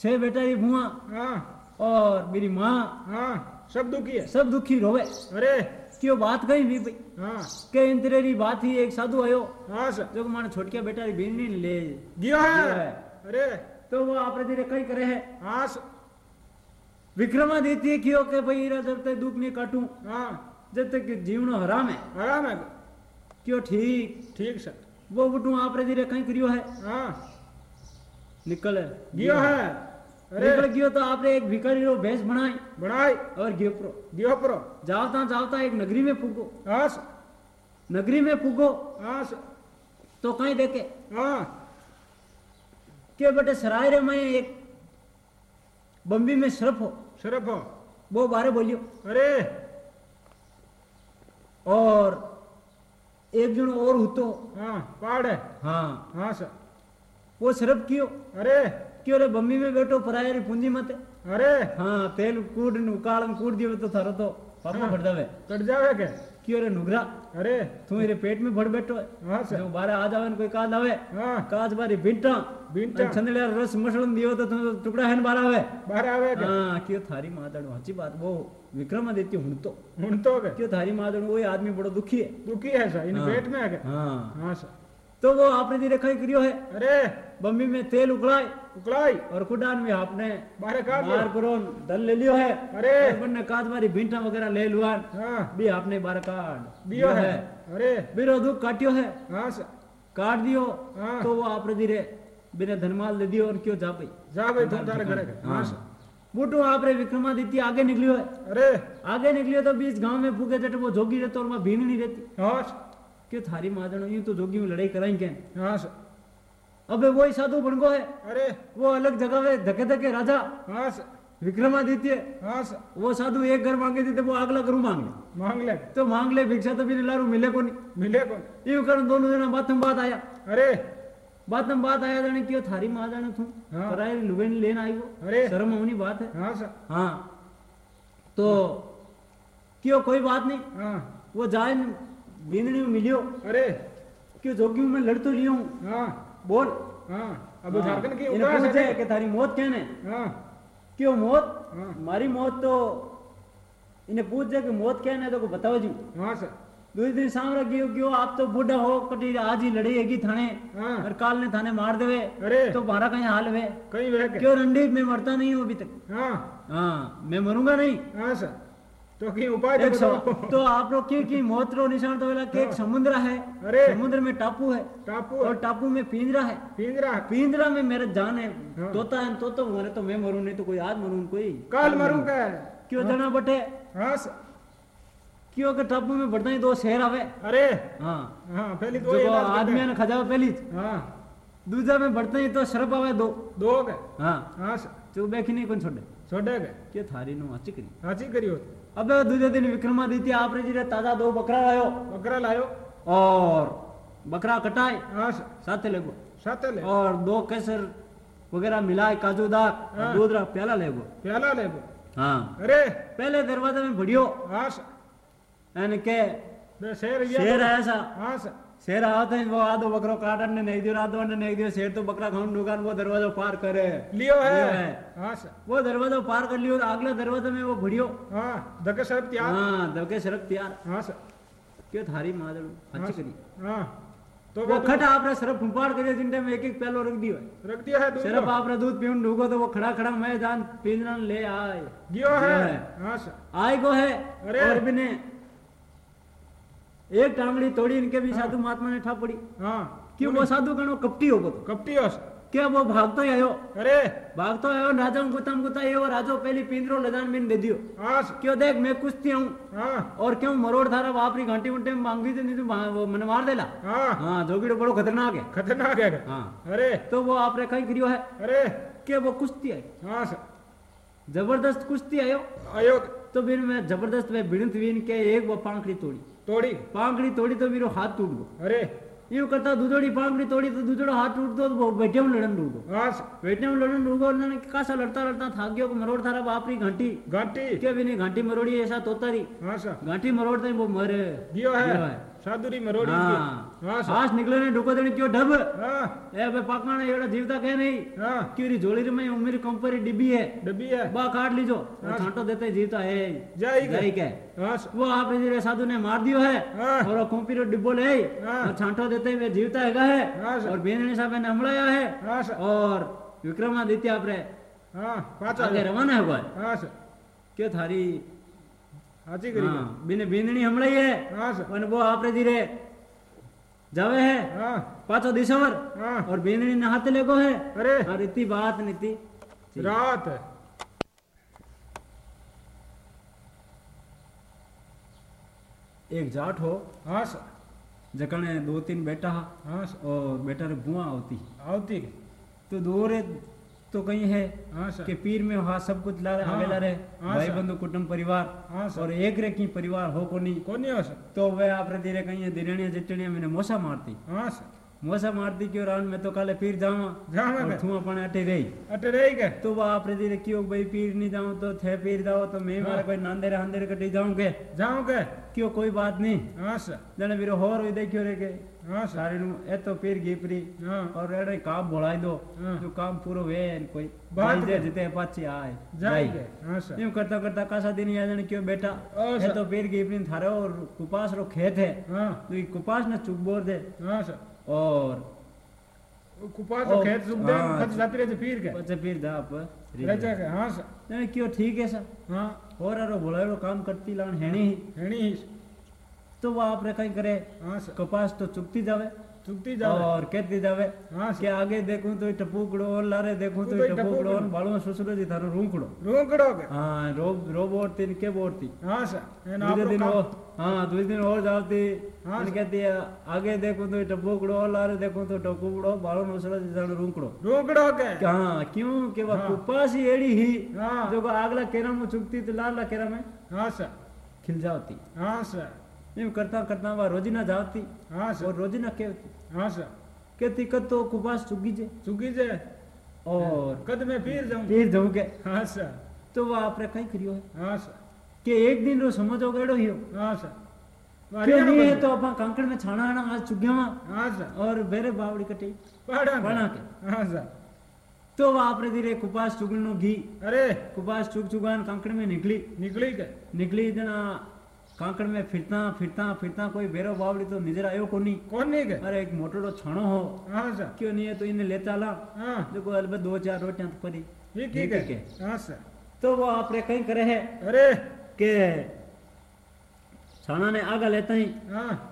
छह बेटा री भुआ हाँ। और मेरी माँ। हाँ सब दुखी है। सब दुखी रोवे। अरे। क्यों बात कही भी भाई हाँ के इंतरे री बात ही एक साधु आयो हाँ सर जो माने छोटकिया बेटा री बीनी ले गियो है। अरे तो वो आपने धीरे कई करे है हाँ विक्रमादित्य क्यों के भाई इरा जब तक दुख नहीं काटू हाँ जब तक जीवनो हराम है आराम है क्यों ठीक ठीक सर वो बुटू आपने धीरे कहीं करियो है हाँ निकल गियो है अरे। निकल गयो तो आपने एक भिखारी रो भेष बनाई। बनाई। और गियो प्रो। गियो प्रो जावता जावता एक नगरी में फूको हाँ सर नगरी में फूको हाँ सर तो कहीं देखे? हाँ के बेटे सराय रे में एक बम्बी में सरफ हो। शरफ हो। वो बारे बोलियो। अरे। और एक जन और हुतो। हाँ पहाड़ है। हाँ हाँ सर वो सरफ कियो। अरे। क्यों रे बम्बी में बैठो पराया री पूंजी मत अरे हाँ तेल कूड़ उकाल कूड़ दियो तो थारो तो पापा। भर जावे कट जावे के क्यों रे नुगरा अरे तू मेरे पेट में भर बैठो है सर जो बारे आ जावे न कोई काज आवे हाँ काज बारी बींटा बींटा। छंदलिया रस मसलन दियो तो तुम टुकड़ा है न बारा आवे बाहर आवे हाँ क्यों थारी मादड़ अच्छी बात वो विक्रमादित्य हूँ तो हूँ तो के क्यों थारी मादड़ वो आदमी बड़ो दुखी है दुखी है सर इन। पेट में है हाँ हाँ सर तो वो आपने जी रेखा करियो है अरे बम्बी में तेल उकड़ाए उकलाई। और कुडान में आपने बाहर काट बाहर दियो। करो दल ले लियो है। अरे। और बनने काज बारी बींटा वगैरह ले लुआ हाँ। भी आपने बार काट दियो है। अरे। बिरो दुख काटियो है। हाँ सर। काट दियो। हाँ। तो वो आपने धीरे बिना धनमाल दे दियो और क्यों जा पाई जा भाई तुम तारे घरे के हाँ। हाँ सर। बूटो आपने विक्रमादित्य आगे निकलियो है। अरे। आगे निकलियो तो बीच गाँव में फूके जट वो जोगी रहते और वहाँ भीड़ नहीं रहती। हाँ सर। क्यों थारी मादन यूँ तो जोगी में लड़ाई कराएँगे हाँ सर। अबे वही साधु बन गो है अरे। वो अलग जगह में धके धके राजा। हाँ सर। विक्रमादित्य। हाँ सर। वो साधु एक घर मांगे थे तो वो अगला घर मांग। ले मांग ले। तो मांग ले भिक्षा तो भी लारू मिले को नहीं। मिले कौन यूँ कर दोनों जना बात में बात आया। अरे। बात में बात आया जाने क्यों थारी माँ जाने तू हाँ। पराई लुबेन लेन आई वो अरे। शर्म होनी बात है। हाँ सर। हाँ। तो क्यों कोई बात नहीं। हाँ। वो जाए बींदनी में मिलियो। अरे। क्यों जोगी में लड़ तो लियो। हूँ हाँ। बोल। हाँ अब हाँ, झारखंड की इन्हें उगास पूछे है कि थारी मौत कहने हाँ। क्यों मौत? हाँ। मारी मौत तो इन्हें पूछ दे कि मौत क्या है तो को बताओ जी। हाँ सर। दूसरे दिन शाम रखियो क्यों आप तो बूढ़ा हो कटी आज ही लड़ी हैगी थाने। हाँ। और काल ने थाने मार देवे। अरे। तो मारा कहीं हाल वे कहीं के क्यों? रंडी मैं मरता नहीं हूँ अभी तक? हाँ। हाँ मैं मरूँगा नहीं। हाँ सर। तो की उपाय एक तो सम- बताओ। तो आप लोग की की मौत रो निशान तो कि एक हाँ। समुद्र है? अरे। समुद्र में टापू है। टापू और टापू में पिंजरा है। पिंजरा पिंजरा में मेरा जान है। हाँ। तोता है तो तो मरे तो मैं मरूं नहीं तो कोई आज मरूं कोई। काल मरूं का क्यों? जना बटे? हाँ क्यों के टापू में बढ़ता ही दो शहर आवे? अरे। हाँ। हाँ पहली दो जो आदमी ने खजावा पहली। हाँ। दूसरा में बढ़ता ही तो शरप आवे दो। दो के हाँ। हाँ तो बैखी नहीं कौन छोड़े? छोड़े के थारी नु अच्छी करी हाची करियो अब दूसरे दिन विक्रमादित्य आपने जी रे ताज़ा दो बकरा लायो। बकरा लायो। और बकरा कटाए। हाँ साथे लेगो। साथे ले और दो केसर वगैरह मिलाए काजूदार दाक हाँ। दूध रा प्याला लेगो। प्याला ले गो हाँ। अरे। पहले दरवाजे में भड़ियो। हाँ सर यानी के शेर शेर है ऐसा हाँ सर शेर आता है वो आधो बकरो काटन ने नहीं दियो आधो ने नहीं दियो शेर तो बकरा खाऊं दुकान वो दरवाज़ा पार करे। लियो है। लियो है। हाँ सर। वो दरवाज़ा पार कर लियो अगले दरवाजे में वो बढ़ियो हाँ धक्के सर तैयार। हाँ दबके सड़क तैयार। हाँ सर। क्यों थारी मादड़? हाँ अच्छी। करी। हाँ। तो वो वो खट आपने सरफ फुंपाड़ करे जिन टाइम एक एक पहलो रख दियो है। रख दिया है दूध सिर्फ़ को। आपने दूध पीऊं ढूको तो वो खड़ा खड़ा मैं जान पिंजरा ले आए। गियो है। है। सर। आए को है अरे। और भी एक टांगड़ी तोड़ी इनके भी साधु महात्मा ने ठा पड़ी हाँ क्यों वो साधु गणो कपटी हो गो तो कपटी हो क्या वो भागतो ही आयो अरे भागतो आयो राजा गुताम गुता ये राजो पहली पिंजरो लदान बिन दे दियो हाँ क्यों देख मैं कुश्ती हूँ हाँ और क्यों मरोड़ थारा बापरी घंटी उंटे में मांगी थी नहीं तो मा- वो मैंने मार देला हाँ हाँ जोगिड़ो बड़ो खतरनाक है खतरनाक है हाँ अरे तो वो आपने कहीं करियो है अरे कि वो कुश्ती आई हाँ सर ज़बरदस्त कुश्ती आयो आयो तो फिर मैं ज़बरदस्त वे भिड़ंत वीन के एक वो पांखड़ी तोड़ी तोड़ी पांखड़ी तोड़ी तो મીરો हाथ टूट गयो अरे करता तो तो हाँ कासा लड़ता लड़ता थाक गयो कि मरोड़ थारा बापरी घंटी घंटी के भी नहीं घंटी मरोड़ी ऐसा तोता रही हाँ सर घंटी मरोड़ते वो मरे दियो है दियो है। साधुरी मरोड़ी हाँ हाँ हाथ निकले ने ढुको देने क्यों ढब हाँ ए बे पाकना एड़ा जीवता कह नहीं हाँ क्यों री झोली में उमेरी कंपरी डिब्बी है डब्बी है बा काट लीजो। छांटो देते जीवता है जाई के। जाई के हाँ वो आप रे साधु ने मार दियो है। और वो कंपी रो डिब्बो ले हाँ। और छांटो देते हुए जीवता हैगा है और बेननी साहब ने हमलाया है और विक्रमादित्य आपरे हाँ पाचा आगे रवाना है हाँ सर क्यों थारी हाँ है हाँ जावे है हाँ हाँ और बेंदनी नहाते लेगो है अरे और इतनी बात नीति रात है एक जाट हो हाँ सर जकने दो तीन बेटा हाँ सर और बेटा रे बुआ आवती तो दो रे तो कहीं है हाँ कि पीर में वहाँ सब कुछ ला हाँ, आवेला हाँ भाई बंधु कुटुंब परिवार। हाँ और एक रे की परिवार हो को नहीं कौन हो सर। तो वे आपरे धीरे कहीं दिरणिया जिटणिया मैंने मोसा मारती हाँ सर। मोसा मारती क्यों रान में तो काले पीर जावा जावा। तू अपन अटे रही अटे रही के तो वह आपरे धीरे क्यों भाई पीर नहीं जाऊँ? तो थे पीर जाओ तो मैं मारे कोई नांदेरे हांदेरे कटी जाऊँ के? जाऊँ के। क्यों कोई बात नहीं। हाँ सर। जने मेरे होर हुई देखियो रे के हाँ सर। सारी नु ए तो पीर गीपरी हाँ। और एड़े काम बोलाई दो। हाँ। जो काम पूरो वे न कोई। बात के। जिते पाछी आए। हाँ सर। यूँ करता करता कासा दिन या जने क्यों बेटा ए सर। तो पीर गीपरी थारे और कुपास रो खेत है। हाँ। तो ये कुपास ने चुक बोर दे। हाँ सर। और कुपास तो खेत सुख दे हाँ, खत जाती रहे फिर के पचे पीर तो वो आप रे कहीं करे हाँ कपास तो चुकती जावे। चुकती जावे। और कहती जावे हाँ के आगे देखूँ तो टपूकड़ो और लारे देखूँ तो तो टपूकड़ो। और बालों ससुरो जी थारो रूंकड़ो। रोकड़ो के। हाँ रोब रोबोट तीन के बोट थी हाँ सर दूसरे दिन और हाँ दूसरे दिन और जाती। हाँ, कहती है आगे देखूँ तो टपूकड़ो और लारे देखूँ तो टपूकड़ो बालों ससुरो जी थारो रूंकड़ो। रोकड़ो के। हाँ क्यों? के वह हाँ। कुपास ही एड़ी ही। हाँ। जो आगला केरा में चुकती तो लाला केरा में हाँ सर। खिल जाती। हाँ सर। करता करता वह रोजिना जाती हाँ और सर रोजिना कहती हाँ सर कहती कद तो कुपास चुगी जे चुकी जे और कद में फिर जाऊँ फिर जाऊँ के हाँ सर तो वह आपने कहीं करियो है हाँ सर कि एक दिन रो समझो गड़ो हियो हाँ सर क्यों नहीं है तो अपन कांकड़ में छाना आना आज चुग्या हाँ सर और बेरे बावड़ी कटी पढ़ा बना के हाँ सर तो वह आपने धीरे कुपास चुगनो घी अरे कुपास चुग चुगान कांकड़ में निकली निकली के निकली कांकड़ में फिरता फिरता फिरता कोई बेरो बावड़ी तो नज़र आयो को नहीं कौन नहीं के अरे एक मोटो छानो हो। हाँ सर। क्यों नहीं है तो इन्हें लेता ला हाँ। देखो अलबत दो चार रोटियाँ तो पड़ी। ये ठीक है। हाँ। सर। तो वो आपने कहीं करे है? अरे। के छाना ने आगा लेता ही। हाँ।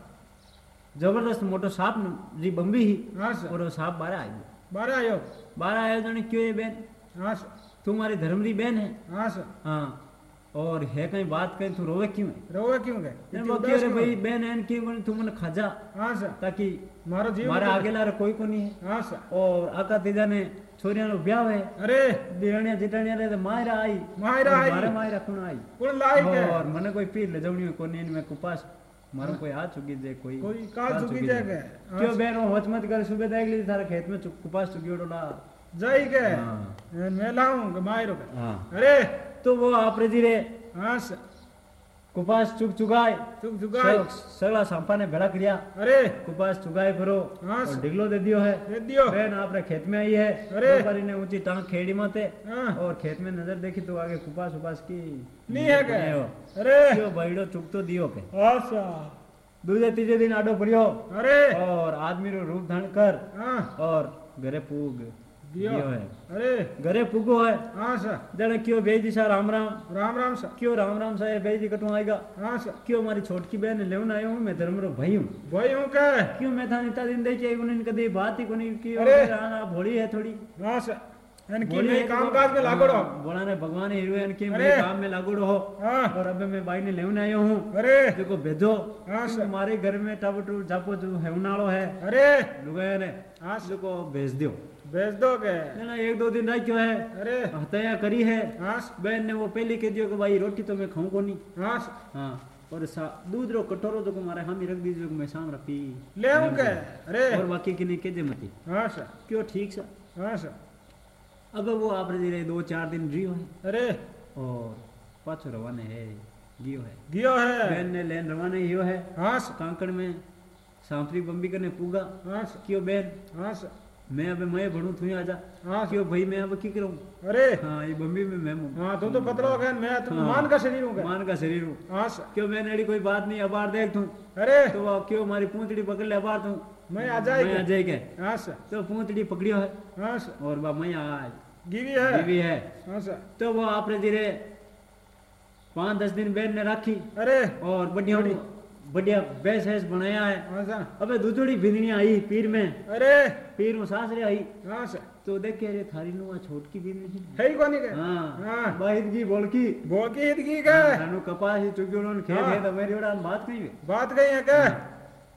ज़बरदस्त मोटो सांप जी बम्बी ही। हाँ सर। और वो सांप बारह आ गयो बारह आयो। बारह आयो जाने क्यों ये बहन? हाँ सर। तुम्हारी धर्मरी बहन है। हाँ सर। हाँ। और है कहीं बात कहीं तू रोवे क्यों रोवे क्यों गए? मैंने इतनी बोला, उदास क्यों रे क्यों? भाई बहन है की बोले? तू मन खाजा हाँ सर। ताकि मारो जीव मारा आगे ला कोई को नहीं है। हाँ सर। और आका तीजा ने छोरिया नो ब्याह है अरे। बिरणिया जिटणिया रे मायरा आई। मायरा आई। मारे मायरा कुण आई? कौन लाइक है? और मने कोई पीर ले जावनी कोनी इनमें कुपास। मारो कोई आ चुकी जे कोई कोई आ चुकी जे। जाएगा क्यों बहन होच मत कर सुबह देख ली थारे खेत में कुपास चुकी ला। जाई के। हाँ। मैं लाऊं मायरो के। हाँ। अरे। तो वो आपरे धीरे हाँ सर कुपास चुक चुगाए। चुक चुकाई सगला सांपा ने भेड़ा किया अरे। कुपास चुगाए फिरो हाँ सर डिगलो दे दियो है। दे दियो। बहन आपरे खेत में आई है। अरे। बारी ने ऊँची टांग खेड़ी माते। हाँ। और खेत में नज़र देखी तो आगे कुपास उपास की नहीं है के अरे। क्यों बहिड़ो चुक तो दियो के। हाँ सर दूजे तीजे दिन आडो पड़ियो। अरे। और आदमी रो रूप धारण कर। हाँ। और घरे पूग। दियो है। अरे। घरे पुगो है। हाँ सर। जड़े क्यों भेज दी सा राम राम। राम राम सर। क्यों राम राम सा भेज दी कटू आएगा। हाँ सर। क्यों हमारी छोटकी बहन लेवन आयो हूँ? मैं धर्म रो भाई हूँ। भाई हूँ क्या क्यों मैं था इतना दिन देखी आई उन्हें कदी बात ही कोनी की भोली है थोड़ी। हाँ सर। हाँ, बोला ने भगवान हीरो इनके मेरे काम में लागोड़ो हो। हाँ। और अबे मैं भाई ने लेवन आयो हूँ। अरे। देखो भेजो। हाँ, हमारे घर में टब टू जापो है उनाड़ो है। अरे। लुगाया ने। आज देखो भेज दियो। भेज दोगे? ना ना एक दो दिन रह क्यों है? अरे। हाँ, हत्या करी है। हाँ। बहन ने वो पहले कह दियो कि भाई रोटी तो मैं खाऊं को नहीं हाँ। हाँ और सा दूध रो कटोरो तो मारे हम ही रख दीजिए मैं शाम रखी। पी ले आऊँगा हाँ। अरे। और बाकी किने कह दे मती। हाँ सर। क्यों ठीक सर? हाँ सर। अब वो आप रे दो चार दिन रियो है। अरे। और पाछ रवाना है गियो है। गियो है। बहन ने लेन रवाना हियो है हाँ। कांकड़ में सांपरी बम्बी करने पूगा। हाँ क्यों बहन? हाँ सर। मैं अबे मैं भड़ू तू आजा। हाँ। क्यों भाई मैं अब की करूँ? अरे। हाँ ये बम्बी में मैं हूँ। हाँ तू तो पतला हो गया मैं तू मान का शरीर हूँ मान का शरीर हूँ। हाँ क्यों मैं नेड़ी कोई बात नहीं अबार देख तू। अरे। तो क्यों मारी पूंछड़ी पकड़ ले अबार तू। मैं आ जाए मैं आ जाए के हाँ सर तो पूंछड़ी पकड़ियो। है हाँ सर और बा मैं आज। गिवी है। गिवी है। हाँ सर तो वो आपने धीरे पाँच दस दिन बैन ने राखी। अरे। और बढ़िया बढ़िया भैंस भैंस बनाया है अबे दूधड़ी भिंदनी आई पीर में अरे पीर में सासरे आई हाँ सर तो देखे अरे थारी नु छोटकी भिंदनी है ही कोनी के हाँ हाँ बाहिद की बोलकी बोल की हितगी के थानु कपास ही चुग्योड़ो ने खेत हाँ। तो मेरी ओड़ा बात कही बात कही है के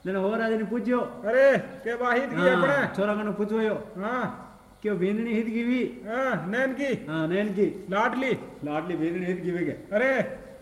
लेने हो राजा ने पूछियो अरे के वाहिद की अपने छोरा कनु पूछो हाँ क्यों भिंदनी हित की भी हाँ नैन की हाँ नैन की लाडली लाडली भिंदनी हित की भी के अरे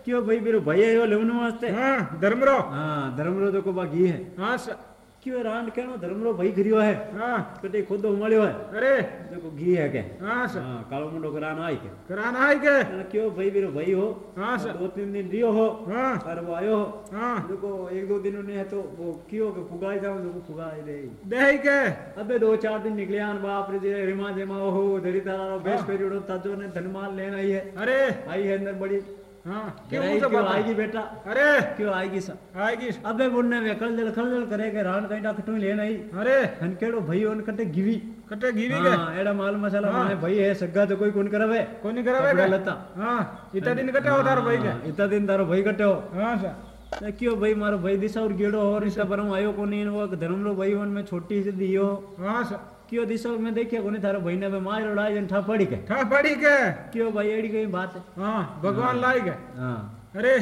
क्यों भाई मेरे भैया यो लेवनु वास्ते? हाँ धर्मरो हाँ धर्मरो तो को बागी है। हाँ सर क्यों रांड कहनो धर्मरो भाई खरियो है। हाँ। कटे खुद उमड़ियो है। अरे। देखो घी है के हाँ सर हाँ कालो मुंडो करानो आई के कराना है के क्यों भाई मेरे भाई हो? हाँ सर दो तीन दिन रियो हो। हाँ। और वो आयो हो। हाँ। देखो एक दो दिन उन्हें है तो वो क्यों के फुगाई जाऊँ देखो फुगाई दे। दे के अबे दो चार दिन निकले आन बाप रे जे रिमा जेमा हो धरी तारा रो बेस हाँ। पेरियोडो ताजो ने धनमाल लेन आई है। अरे। आई है अंदर बड़ी। हाँ। क्यों क्यों आएगी बेटा? अरे। क्यों आएगी सा आएगी। अबे बुन्ने वे कल जल खल जल करे के रान कहीं डॉक्टर लेन आई अरे। हनकेड़ो भाई ओन कटे गिवी। कटे गिरी के? हाँ एड़ा माल मसाला हाँ। माने भाई है सग्गा तो कोई कौन करावे? कोनी करावे कपड़ा लता हाँ इतना दिन कटे होता भाई के? हाँ, इतना दिन तारो भाई कटे हो। हाँ सर। क्यों भाई मारो भाई दिशा और गेड़ो और इसका पर आयो वो धर्म रो भाई वन में छोटी सी दियो हाँ सर। क्यों दिशा में देखिया कोनी? थारो भाई ने मार लड़ाई जन ठा पड़ी के। ठा पड़ी के? क्यों भाई एड़ी कोई बात? है हाँ। भगवान लाई के हाँ। अरे।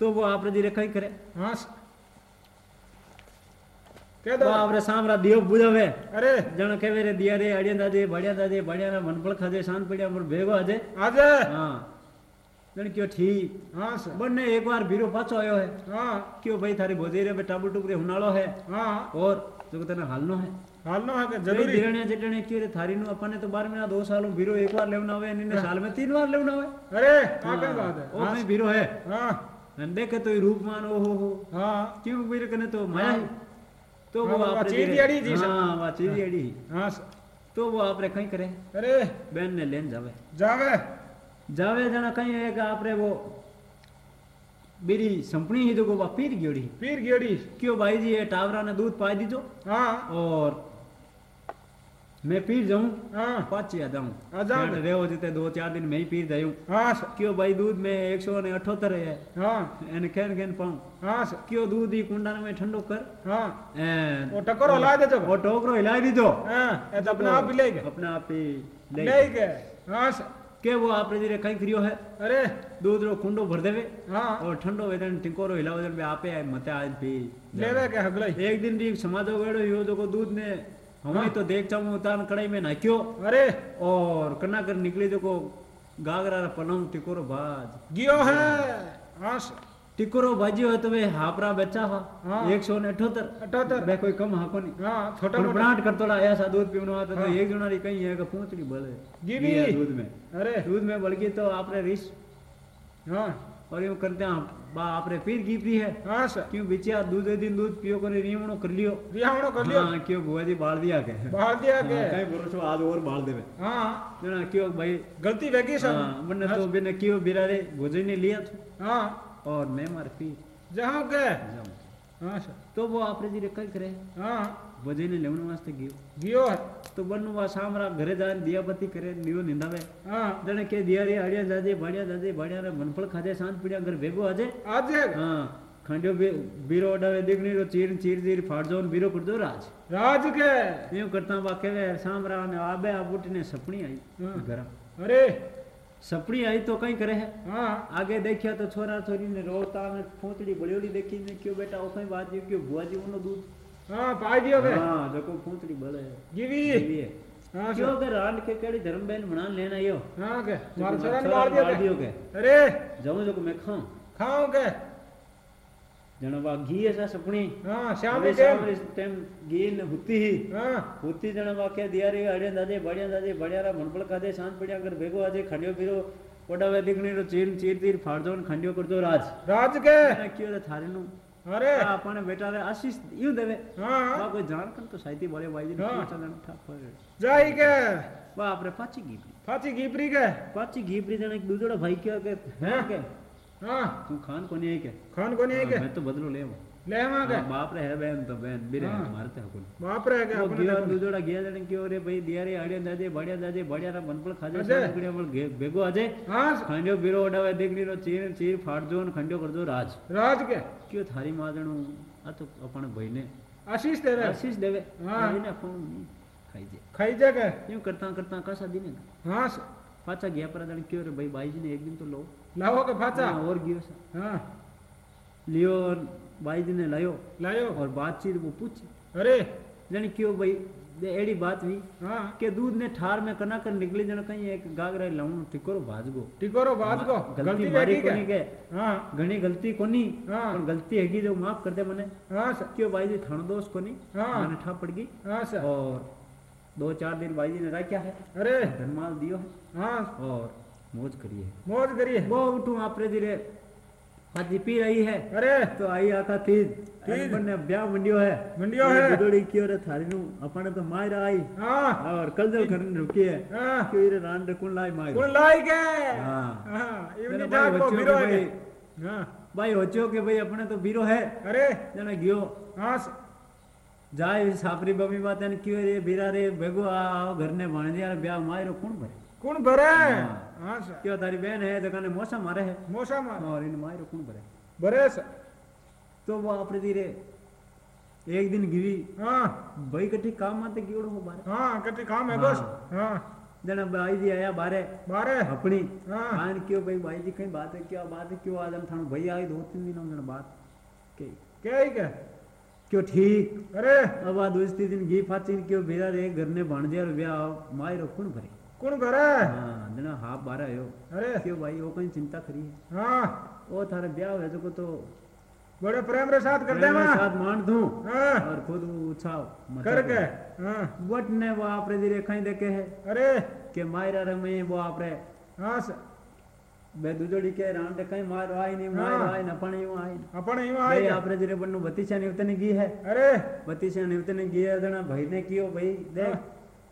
तो वो आपरे धीरे कहीं करे। हाँ कह दो। आपरे सामरा दियो बुझावे। अरे। जण केवे रे दिया रे अड़िया दाजे बढ़िया दाजे बढ़िया ना मनपल खाजे शांत पड़िया मोर भेगो आजे। आज। हाँ। जण क्यों ठीक। हाँ सर बन्ने एक बार भीरो पाछो आयो है। हाँ। क्यों भाई थारी भोजे रे टाबू टुकरे हुनाळो है। हाँ। और जो तने हालनो है। हाल नो है के ज़रूरी दिरणे जटणे क्यों रे थारी नु अपने तो बार महीना दो सालों भीरो एक बार लेवना आवे इन्हें साल में तीन बार लेवना आवे अरे आगे बात है ओ भाई भीरो है हाँ न देखे तो रूपमान ओ हो हो हाँ क्यों भीरो कने तो माया तो वो वो चीज़ धीरे- अड़ी सब। हाँ वो चीज़ अड़ी ही। तो वो आपरे कहीं करे अरे बहन ने लेन जावे जावे जावे जना कहीं है कि आपरे वो बीरी संपणी ही तो को बा पीर गियोड़ी फिर गेड़ी क्यों भाई जी ये टावरा ने दूध पाई दीजो हाँ और मैं पीर जाऊँ? हाँ। पाची आ जाऊँ? आ जाऊँ। जान रेहो जीते दो चार दिन में ही पीर जाऊँ हाँ। क्यों भाई दूध में एक सौ ने अठोत्तर है? हाँ। एने खेन खेन पाऊँ? हाँ। क्यों दूध ही कुंडा में ठंडो कर? हाँ। एन वो टक्कर ला दे तो। वो टोकरो हिलाई दीजो। हाँ तो अपने आप ही ले गए। अपने आप ही ले ले गए। हाँ। के वो आप रे कहीं करियो है? अरे। दूध रो कुंडो भर देवे। हाँ। और ठंडो वेदन टिंकोरो हिलाओ जन आपे आए मते आज पी लेवे के हगले एक दिन री समाजो गड़ो यो जो दूध ने हमें तो देख चाहू उतार कड़ाई में नाक्यो अरे। और कन्ना कर निकली देखो गागरा रा पलम टिकोरो बाज। गियो है। हाँ आस टिकोरो बाजी हो तो वे हापरा बच्चा हा। हाँ। एक सौ ने अठोतर अठोतर वे कोई कम हाको नहीं। हाँ, छोटा और ब्रांड कर तोड़ा ऐसा दूध पीवनो आता तो हाँ। एक जुनारी कहीं है का पूंछड़ी बले गिवी दूध में। अरे। दूध में बल्कि तो आपने रिस। हाँ। और यूँ करते हैं बा आपरे पीर की पी है हाँ सर क्यों बिचिया दूध दिन दूध पियो को रीमणो कर लियो रिहावणो कर लियो हाँ क्यों बुआ जी बाल दिया के बाल दिया के कई भरोसो आज और बाल देवे हाँ जणा क्यों भाई गलती वेगी सर हाँ तो बिन क्यों बिरारे भोजन ने लिया था हाँ और मैं मार पी जहाँ के जाऊँ हाँ सर तो वो आपरे जी कल करे हाँ ભજીને લેવણ વાસ્તે ગયો ગયો હે તો બનનું વા સામરા ઘરે જાય દિયાબત્તી કરે દીવો નિંદાવે હા જણે કે દિયારી આડિયા જાજે ભાડિયા જાજે ભાડિયા મનફળ ખાધે સાંજ પીડ્યા ઘર ભેગો આજે આજે હા ખાંડ્યો બી- બીરો અડાવે દીકરીનો ચીર ચીર ચીર ફાડજો ને બીરો કરજો રાજ રાજ કે એમ કરતા બા કેવે સામરા અને આબે આ બુટીને સપણી હા. આવી ઘર અરે સપણી આવી તો કઈ કરે હે હા આગે દેખ્યા તો છોરા છોરીને રોતા અને ફૂંતડી બળિયોડી દેખીને કયો બેટા ઓ કઈ વાત કયો ભુવાજી ઉનો દૂધ हाँ पाजी होवे हाँ जको फूंतरी बोले। जीवी जीवी हाँ। हाँ, क्यों के रांड के केड़ी धर्म बेन बना लेना यो हाँ? के मार सरन मार दियो मार दियो के अरे। जाऊँ जको मैं खाऊं। खाऊं के जनवा घी ऐसा सपनी हाँ शाम के टाइम। टाइम घी ने होती ही। हाँ। होती जनवा के दिया रे अड़े दादे बड़िया दादे बड़िया रा मनपल का दे शांत पड़िया कर भेगो आजे खंडियो पीरो वडा वे दिखने रो चीर चीर तीर फाड़ दो खंडियो कर दो राज। राज के क्यों रे थारे नु अरे अपने बेटा रे आशीष यू देवे हाँ बा कोई जान कर तो साहित्य बोले भाई जी चलन ठाकुर जाई के बा आपरे पाची गीपरी पाची गीपरी के पाची गीपरी जने एक भाई के के हाँ तू खान कोनी है के खान कोनी है के मैं तो बदलो लेवा લેવા ગયા બાપ રે બેન તો બેન બીરે મારતા કોણ બાપ રે ગયા આપણે ગયો દુજોડા ગયા જણ કયો રે ભાઈ દિયારે આડે દાજે ભાડ્યા દાજે ભાડ્યા મન પણ ખાજે સાંકડે પણ ભેગો આજે ખંડ્યો બીરો ઓડાવે દેખની રો ચીર ચીર ફાડજો ને ખંડ્યો કરજો રાજ રાજ કે કયો થારી માજણું આ તો આપણે ભાઈને આશીષ દેવે આશીષ દેવે હા એને ફોન ખાઈ જાય ખાઈ જાય કે એમ કરતા કરતા કાસા દીને હા પાછા ગયા પર જણ કયો રે ભાઈ બાઈજીને એક દિન તો લો લાવો કે પાછા ઓર ગયો હા લિયો भाई जी ने लायो। लायो। और बातचीत वो पूछ। अरे। जन क्यों भाई एडी बात हुई हाँ। के दूध ने ठार में कना कर निकले जन कहीं एक गागरा लाऊं टिकोरो भाजगो टिकोरो भाजगो गलती मारी कोनी के। हाँ। घणी गलती कोनी हाँ। पर गलती हैगी जो माफ़ कर दे मने। हाँ सर। क्यों भाई जी थानो दोष कोनी हाँ। मैंने ठा पड़ गई हाँ सर। और दो चार दिन भाई जी ने रखा है। अरे। धनमाल दियो है। हाँ। और मौज करिए मौज करिए वो उठू आप रे। हाथी पी रही है। अरे। तो आई आता तीज। तीज। ने ब्याह मंडियो है। मंडियो है। गुदड़ी की ओर थारी नु। अपने तो मार आई। हाँ। और कल जो घर ने रुकी है। हाँ। कि रे रान रे कुन लाई मार कुन लाई के? हाँ। हाँ इवनी ठाक को बीरो है। हाँ। भाई हाँ। होचो के भाई अपने तो बीरो है। अरे। जने गयो हाँ जाय सापरी बमी बात बातें क्यों रे? बीरा रे बेगो आओ घर ने भाणजिया ब्याह मारो कौन भरे? कौन भरे? हाँ। हाँ सर। क्यों तारी बहन है तो जकाने मौसा मारे है। मौसा मारे। और इन मायरो कौन भरे भरे सर। तो वो अपने धीरे एक दिन गिरी। हाँ। भाई कटी काम माते गियोड़ हो बारे? हाँ कटी काम है हाँ। बस। हाँ। जना भाई जी आया बारे। बारे। अपनी। हाँ। क्यों भाई भाई जी कहीं बात है क्या बात है क्यों आदम थानो भाई आई दो तीन दिन जना बात के क्या है क्या क्यों ठीक? अरे। अब आ दूसरी दिन घी फाची क्यों भेरा रे घर ने भाणजे और ब्याह मायरो कौन भरे કોણ ભરે हाँ जना हाफ बारह आयो અરે क्यों भाई वो कहीं चिंता करी है હા ओ थारे ब्याह है जो को तो બડે પ્રેમ રે સાથ કર દે प्रेम के માં साथ मान दूं હા और खुद उछाव કર કે હા बट ने वो आपरे धीरे कहीं देखे है અરે કે માયરા રમે वो आपरे હા સર બે દુજોડી કે રાંડે કઈ મારો આય નહીં મારો હા. આય ને પણ એવું આય આપણે એમાં ભાઈ આવી આપણે જરે બન્નું બત્તીસા નિવતને ગી હે અરે બત્તીસા નિવતને ગી હે જણા ભાઈને કયો ભાઈ દેખ હા,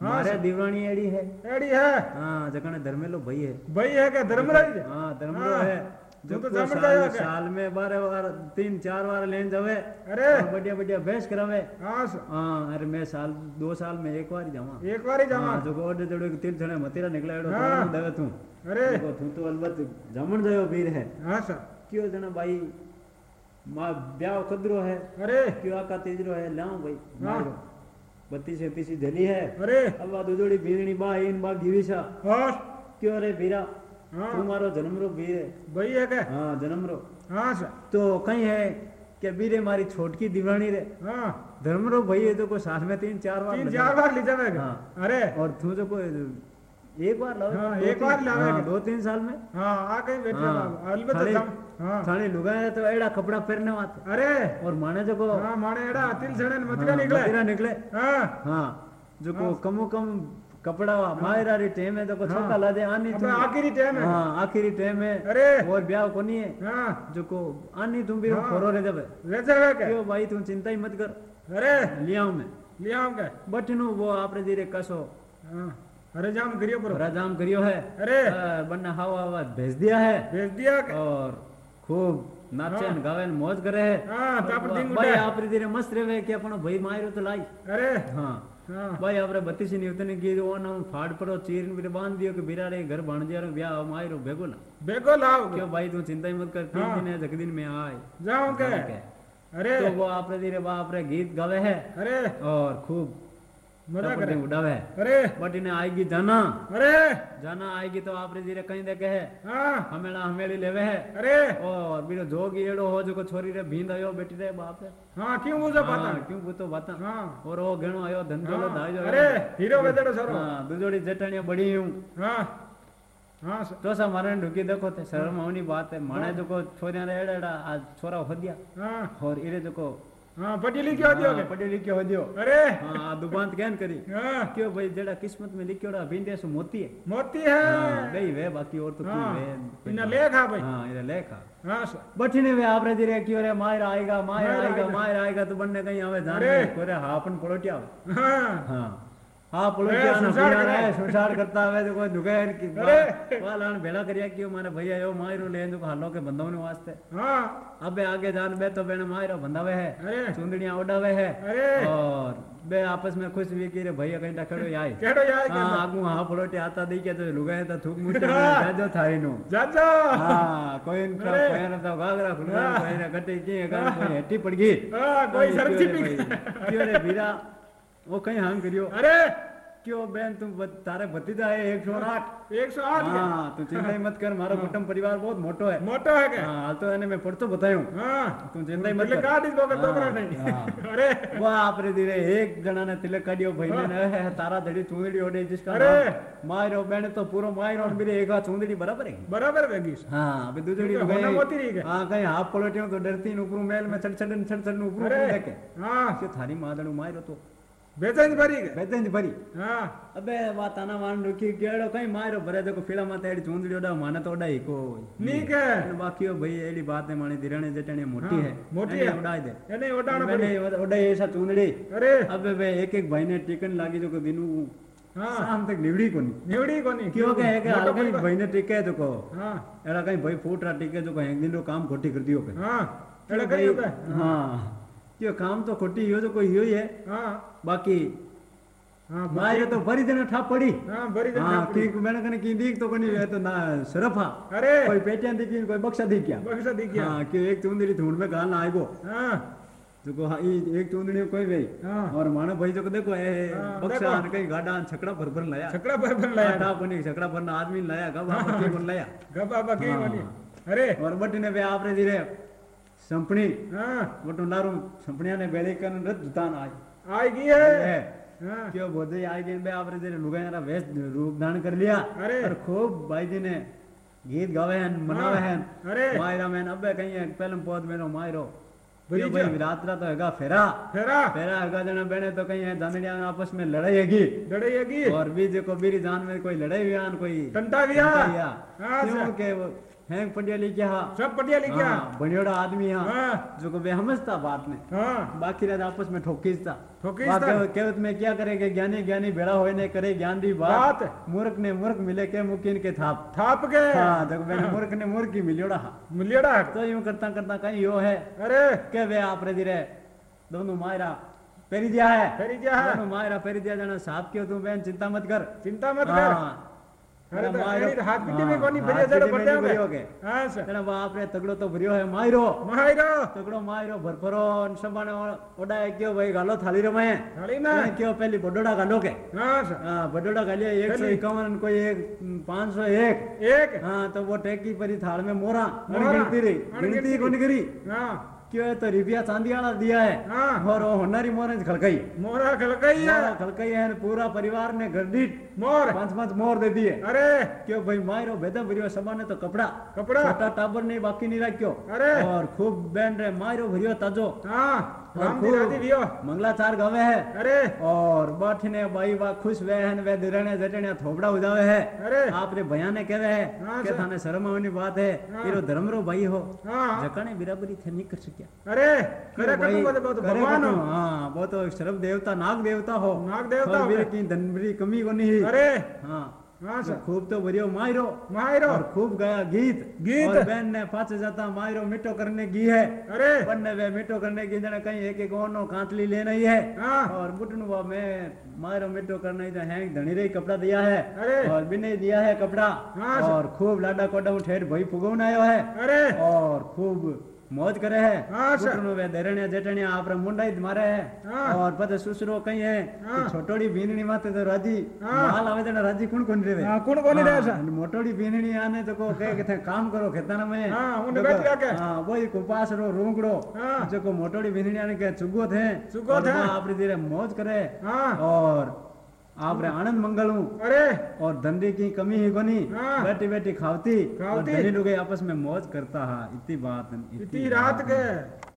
મારે સર. દીવરાણી એડી હે એડી હે हाँ जगने धर्मेलो भाई है ભાઈ હે કે ધર્મરાજ हाँ धर्मेलो हाँ, है तू जब तो तो जमन साल, गया क्या? साल में बारह बार तीन चार बार लेन जावे अरे और बढ़िया बढ़िया भैंस करावे હા સર हाँ अरे मैं साल दो साल में एक बार जावा એક વારી જમા हाँ जो गोड जोड़े तीन जने मतीरा निकला एडो हाँ। तो देवे तू અરે देखो तू तो अलबत जमण जयो वीर है હા સર क्यों जना भाई मां ब्याह कदरो है અરે क्यों आका तेजरो है लाऊं भाई हाँ। मारो बत्तीस सैतीस धली है। अरे। अब दुदोड़ी तो बीरणी बा इन बा गिविशा और हाँ। क्यों रे बीरा हाँ। तुम्हारो जन्म रो भीर है। भाई है क्या? हाँ जन्म रो हाँ सर। तो कहीं है के बीरे मारी छोटकी दीवानी रे। हाँ। धर्म रो भाई है तो को साथ में तीन चार बार तीन चार बार ले जावे हाँ। अरे। और तू जो को एक बार लावे हाँ, एक बार लावे हाँ, दो तीन साल में। हाँ आ कहीं बैठे हाँ। अलबत्त थाली- हाँ। थाने लुगाए तो एड़ा कपड़ा पहनने वात। अरे! और माने जो को हाँ माने एड़ा अतिल सड़े हाँ, मतिरा निकले। मदिरा निकले। हाँ। हाँ जो को कमो कम कपड़ा मायरा री टाइम है तो को हाँ। छोका ला दे आनी तुम आखिरी टाइम है। हाँ आखिरी टाइम है। अरे! और ब्याह को नहीं है। हाँ। जो को आनी तुम भी हाँ। खोरो रे जब। ले जावे के? भाई तुम चिंता ही मत कर। अरे! लिया हूँ मैं। ले आओ के बटनु वो आपने धीरे कसो हाँ। अरे जाम करियो बरो राजाम करियो है। अरे। बन्ना हवा हवा भेज दिया है। भेज दिया के और खूब नाचे ने गावे मौज करे है। हाँ ताप दिन भाई उठे। आप धीरे मस्त रहे कि अपनो भाई मारो तो लाई। अरे। हाँ। हाँ। भाई आपरे बत्तीस ने उतने की वो ना फाड़ पड़ो चीर ने बाँध दियो कि बिरा रे घर बन जा ब्याह मारो बेगो ना बेगो लाओ क्यों भाई तू चिंता ही मत कर तीन हाँ। दिन है जगदीन में आए। जाओ के। अरे। तो वो आपरे धीरे बाप रे गीत गावे है। अरे। और खूब मज़ा करे। उड़ावे। अरे बट इन्हें आएगी जाना। अरे जाना आएगी तो आपरे धीरे कहीं देखे है। हाँ। हमेला हमेली लेवे है। अरे। और बीरो जोग एड़ो हो जो को छोरी रे भींद आयो बेटी रे बाप रे। हाँ क्यों मुझे पता? हाँ, क्यों पूतो बाता हाँ। और वो घणो आयो धंधो लो हाँ, अरे हीरो वेदड़ो सरो। हाँ दुजोड़ी जेठानिया बड़ी हूँ। हाँ। हाँ तो सा मारे ढुकी देखो ते शर्म होनी बात है माने जो को छोरिया रे एड़ा आज छोरा हो दिया। हाँ। और इरे जो को हाँ पढ़ी लिखी होती होगे। पढ़ी लिखियो हो। दियो अरे। हाँ दुबांत कहन करी। हाँ। क्यों भाई जड़ा किस्मत में लिखियोड़ा बिंदे सो मोती है। मोती है। हाँ, गई वे बाकी और तो हाँ वे। इना लेखा भाई। हाँ इना लेखा हाँ बठने वे आपरे दिरे क्यों रे मायर आएगा मायर आएगा। मायर आएगा तो बनने कहीं आवे जाने। कोरे हाँ अपन पड़ोटिया हाँ। हाँ। हाँ पड़ोटिया ए, ना सुसाड़ पिया करे। रे सुसाड़ करता हवे तो कोई दुकान की अरे। वालान भेड़ा करिया क्यों? मारे भैया यो मायरो ले जो हालो के बंदवने वास्ते। हाँ। अबे आगे जान बे तो बेने मायरो बंधावे है चुंदड़ियाँ उड़ावे है। और बे आपस में खुश भी की रे भैया कहीं टकड़ो आई केड़ो यार हाँ के आगू हाँ पड़ोटे आता दी के तो लुगाए तो थूक मुटे हाँ। जाजो थारी नु। जाजो। हाँ कोई न अरे। कोई तो घाघरा खुलना हाँ। कोई न कटे की है। कोई हट्टी पड़ गई। हाँ कोई सरची पी क्यों रे वीरा? वो कहीं हांग करियो। अरे! क्यों बहन तुम बत- तारे भतीजा है एक सौ आठ। एक सौ आठ हाँ तू चिंता ही मत कर मारो कुटुंब परिवार बहुत मोटो है। मोटो है के हाँ हाल तो एने मैं पढ़तो बतायूं। हाँ। तू चिंता ही मत कर। काटी दो के हाँ, दोबरा नहीं। हाँ। अरे! बाप रे धीरे एक जना ने तिलक काढ़ियो भाई ने है तारा धड़ी चूंदड़ी ओडे जिसका अरे। मायरो बहन तो पूरो मायरो और मेरे एक हाथ चूंदड़ी बराबर है। बराबर वेगी हाँ अभी दूसरी ठीक है, गई होना मोती रही है। हाँ कहीं हाफ़ पलटियो तो डरती न ऊपर मेल में चढ़ चढ़ चढ़ चढ़ ऊपर देखे। हाँ। थारी मादड़ू मायरो तो बेजंज भरी बेजंज भरी हाँ अबे वा ताना मान रुकी केड़ो कई मारो भरे देखो फिला माते एड़ी चूंदड़ी ओडा माने तो ओडा ही को नी के बाकी भाई एड़ी बात ने माने दिरणे जटणे मोटी है मोटी है ओडा दे एने ओडाण पड़े ओडा ऐसा चूंदड़ी अरे अबे बे एक एक भाई ने टिकन लागी जो को दिनू हाँ शाम तक निवड़ी कोनी निवड़ी कोनी क्यों के है के अलग ही भाई ने टिके तो को हाँ एड़ा कई भाई फूटरा टिके जो को एक दिन रो काम घोटी कर दियो के हाँ एड़ा कई हाँ क्यों काम तो खोटी हो तो कोई हो ही। है। हाँ बाकी हाँ मारे तो भरी देना ठा पड़ी। हाँ भरी देना हाँ की मैंने कने की दीख तो कोनी है तो ना सरफा। अरे! कोई पेटियाँ दी कोई बक्सा दी क्या? बक्सा दी क्या? हाँ कि एक तो चुंदड़ी धूल में गाल ना आएगो। हाँ।, हाँ तो को हाँ एक चुंदड़ी कोई भाई हाँ। और मानो भाई जो को देखो ए हाँ, बक्सा आन कई गाडा छकड़ा भर भर लाया। छकड़ा भर भर लाया। हाँ, ठा कोनी छकड़ा भर ना आदमी लाया गबा बाकी कोन लाया। गबा बाकी कोनी अरे! और बटने पे आपरे धीरे संपणी। હા बटू लारू संपणिया ने बेड़े कन रत दुतान आज आई गई है। है। हाँ। क्यों बोधे आई गए बे आपरे धीरे लुगाया वेश रूप धारण कर लिया। अरे। और खूब भाई जी ने गीत गावे हैं मनावे हैं। अरे। मायरा मैन अबे कहीं एक पहलम पौध मेरो मायरो। क्यों भाई रात रात तो हैगा फेरा। फेरा। फेरा हैगा जना बहने तो कहीं है में आपस में लड़ाई हैगी डड़ेगी और बीजे को बीरी जान में कोई लड़ाई हुई आन कोई टंटा गया। टंटाइया। हाँ, क्यों के वो हैंग पटिया लिखा हा। सब पटिया लिखिया? हाँ, बनियोड़ा आदमी हा। हाँ। जो को बे समझता बात में। हाँ। बाकी रात आपस में ठोकीजता ठोकीजता। कहत में क्या करेंगे ज्ञानी ज्ञानी बेड़ा होए ने करे ज्ञान दी बात। बात। मूर्ख ने मूर्ख मिले के मुकिन के थाप। थाप के? हाँ देखो मैंने मूर्ख ने मूर्ख की मिलियोड़ा हा। मिलियड़ा तो यूँ करता करता कहीं यो है। अरे! के वे आप धीरे दोनों मायरा पेरी दिया है। फेरी जा है। दोनों मायरा पेरी दिया जाना साहब क्यों तू बहन चिंता मत कर। चिंता मत कर। हाँ अरे तो मायरो- फेरी हाथ पीटी में हाँ, कोनी हाथ भरिया जड़ो पीटी में पड़े नहीं भरियो के हाँ सर तेरा बाप रे तगड़ो तो भरियो है मायरो मायरो तगड़ो मायरो भरभरो न सबाने ओडाए क्यों भाई गालो थाली रे मैं थाली ना क्यों पहली बडोड़ा गालो के हाँ सर हाँ बडोड़ा गालिया एक सौ पहली। इक्यावन कोई एक पाँच सौ एक एक हाँ तो वो टेकी परी थाल में मोरा मोरा, गिनती रही अनगिनती गिनती कौन करी हाँ क्यों है तो रुपया चांदी वाला दिया है हाँ और वो होनारी मोर खड़काई मोरा खलकई है मोरा खड़काई है न पूरा परिवार ने घर दीठ मोर पाँच पाँच मोर दे दिए अरे क्यों भाई मायरो बेदा भरियो समा ने तो कपड़ा कपड़ा छोटा टाबर नहीं बाकी नहीं रखियो अरे और खूब बैंड रे मायरो भरियो ताजो हाँ मंगलाचार गावे है। अरे। और बाठने बाई वा खुश वे हैं वे दिरणे जटणे थोबड़ा उजावे है। अरे। आप रे ने कहवे है हाँ, के थाने शर्म आवनी बात है। हाँ। इरो धर्म रो भाई हो। हाँ। जकाने बिराबरी थे नहीं कर सकिया अरे करे? कटू बोले बहुत भगवान। हो हाँ वो तो शरब देवता नाग देवता हो। नाग देवता हो। मेरे की धनबरी कमी को नहीं अरे। हाँ। हाँ सर खूब तो बढ़िया मायरो मायरो और खूब गाया गीत। गीत। और बहन ने पाँच जाता मायरो मिठो करने की है। अरे। बनने वे मिठो करने की जने कहीं एक एक ओनो कांतली ले नहीं है। हाँ। और बुटनु वो मैं मायरो मिठो करने तो हैंग धनी रही कपड़ा दिया है। अरे। और बिने दिया है कपड़ा। हाँ। और खूब लाडा कोडा ठेठ भाई फुगौन आयो है। अरे। और खूब मौज करे है हाँ वे जेठण्या आपरे मुंडाई मारे है हाँ। और पते सुसरो कहीं है हाँ। छोटोड़ी बीनणी माते तो राज़ी हाँ। माल आवे तो राज़ी कौन कौन रे हाँ, कुण कोनी रहे सर मोटोड़ी बीनणी आने तो को कहे के काम करो खेताना में हाँ, उन बैठ रखे। हाँ वही कुपास रो रूंगड़ो हाँ। जो को मोटोड़ी बीनणी आने के चुगो थे चुगो थे। आपरी धीरे मौज करे हाँ और आपरे आनंद मंगलू। अरे। और धंधे की कमी ही कोनी हाँ। बैठी बैठी खावती। और खावती। धनी लोग आपस में मौज करता है। इतनी बात इतनी रात के।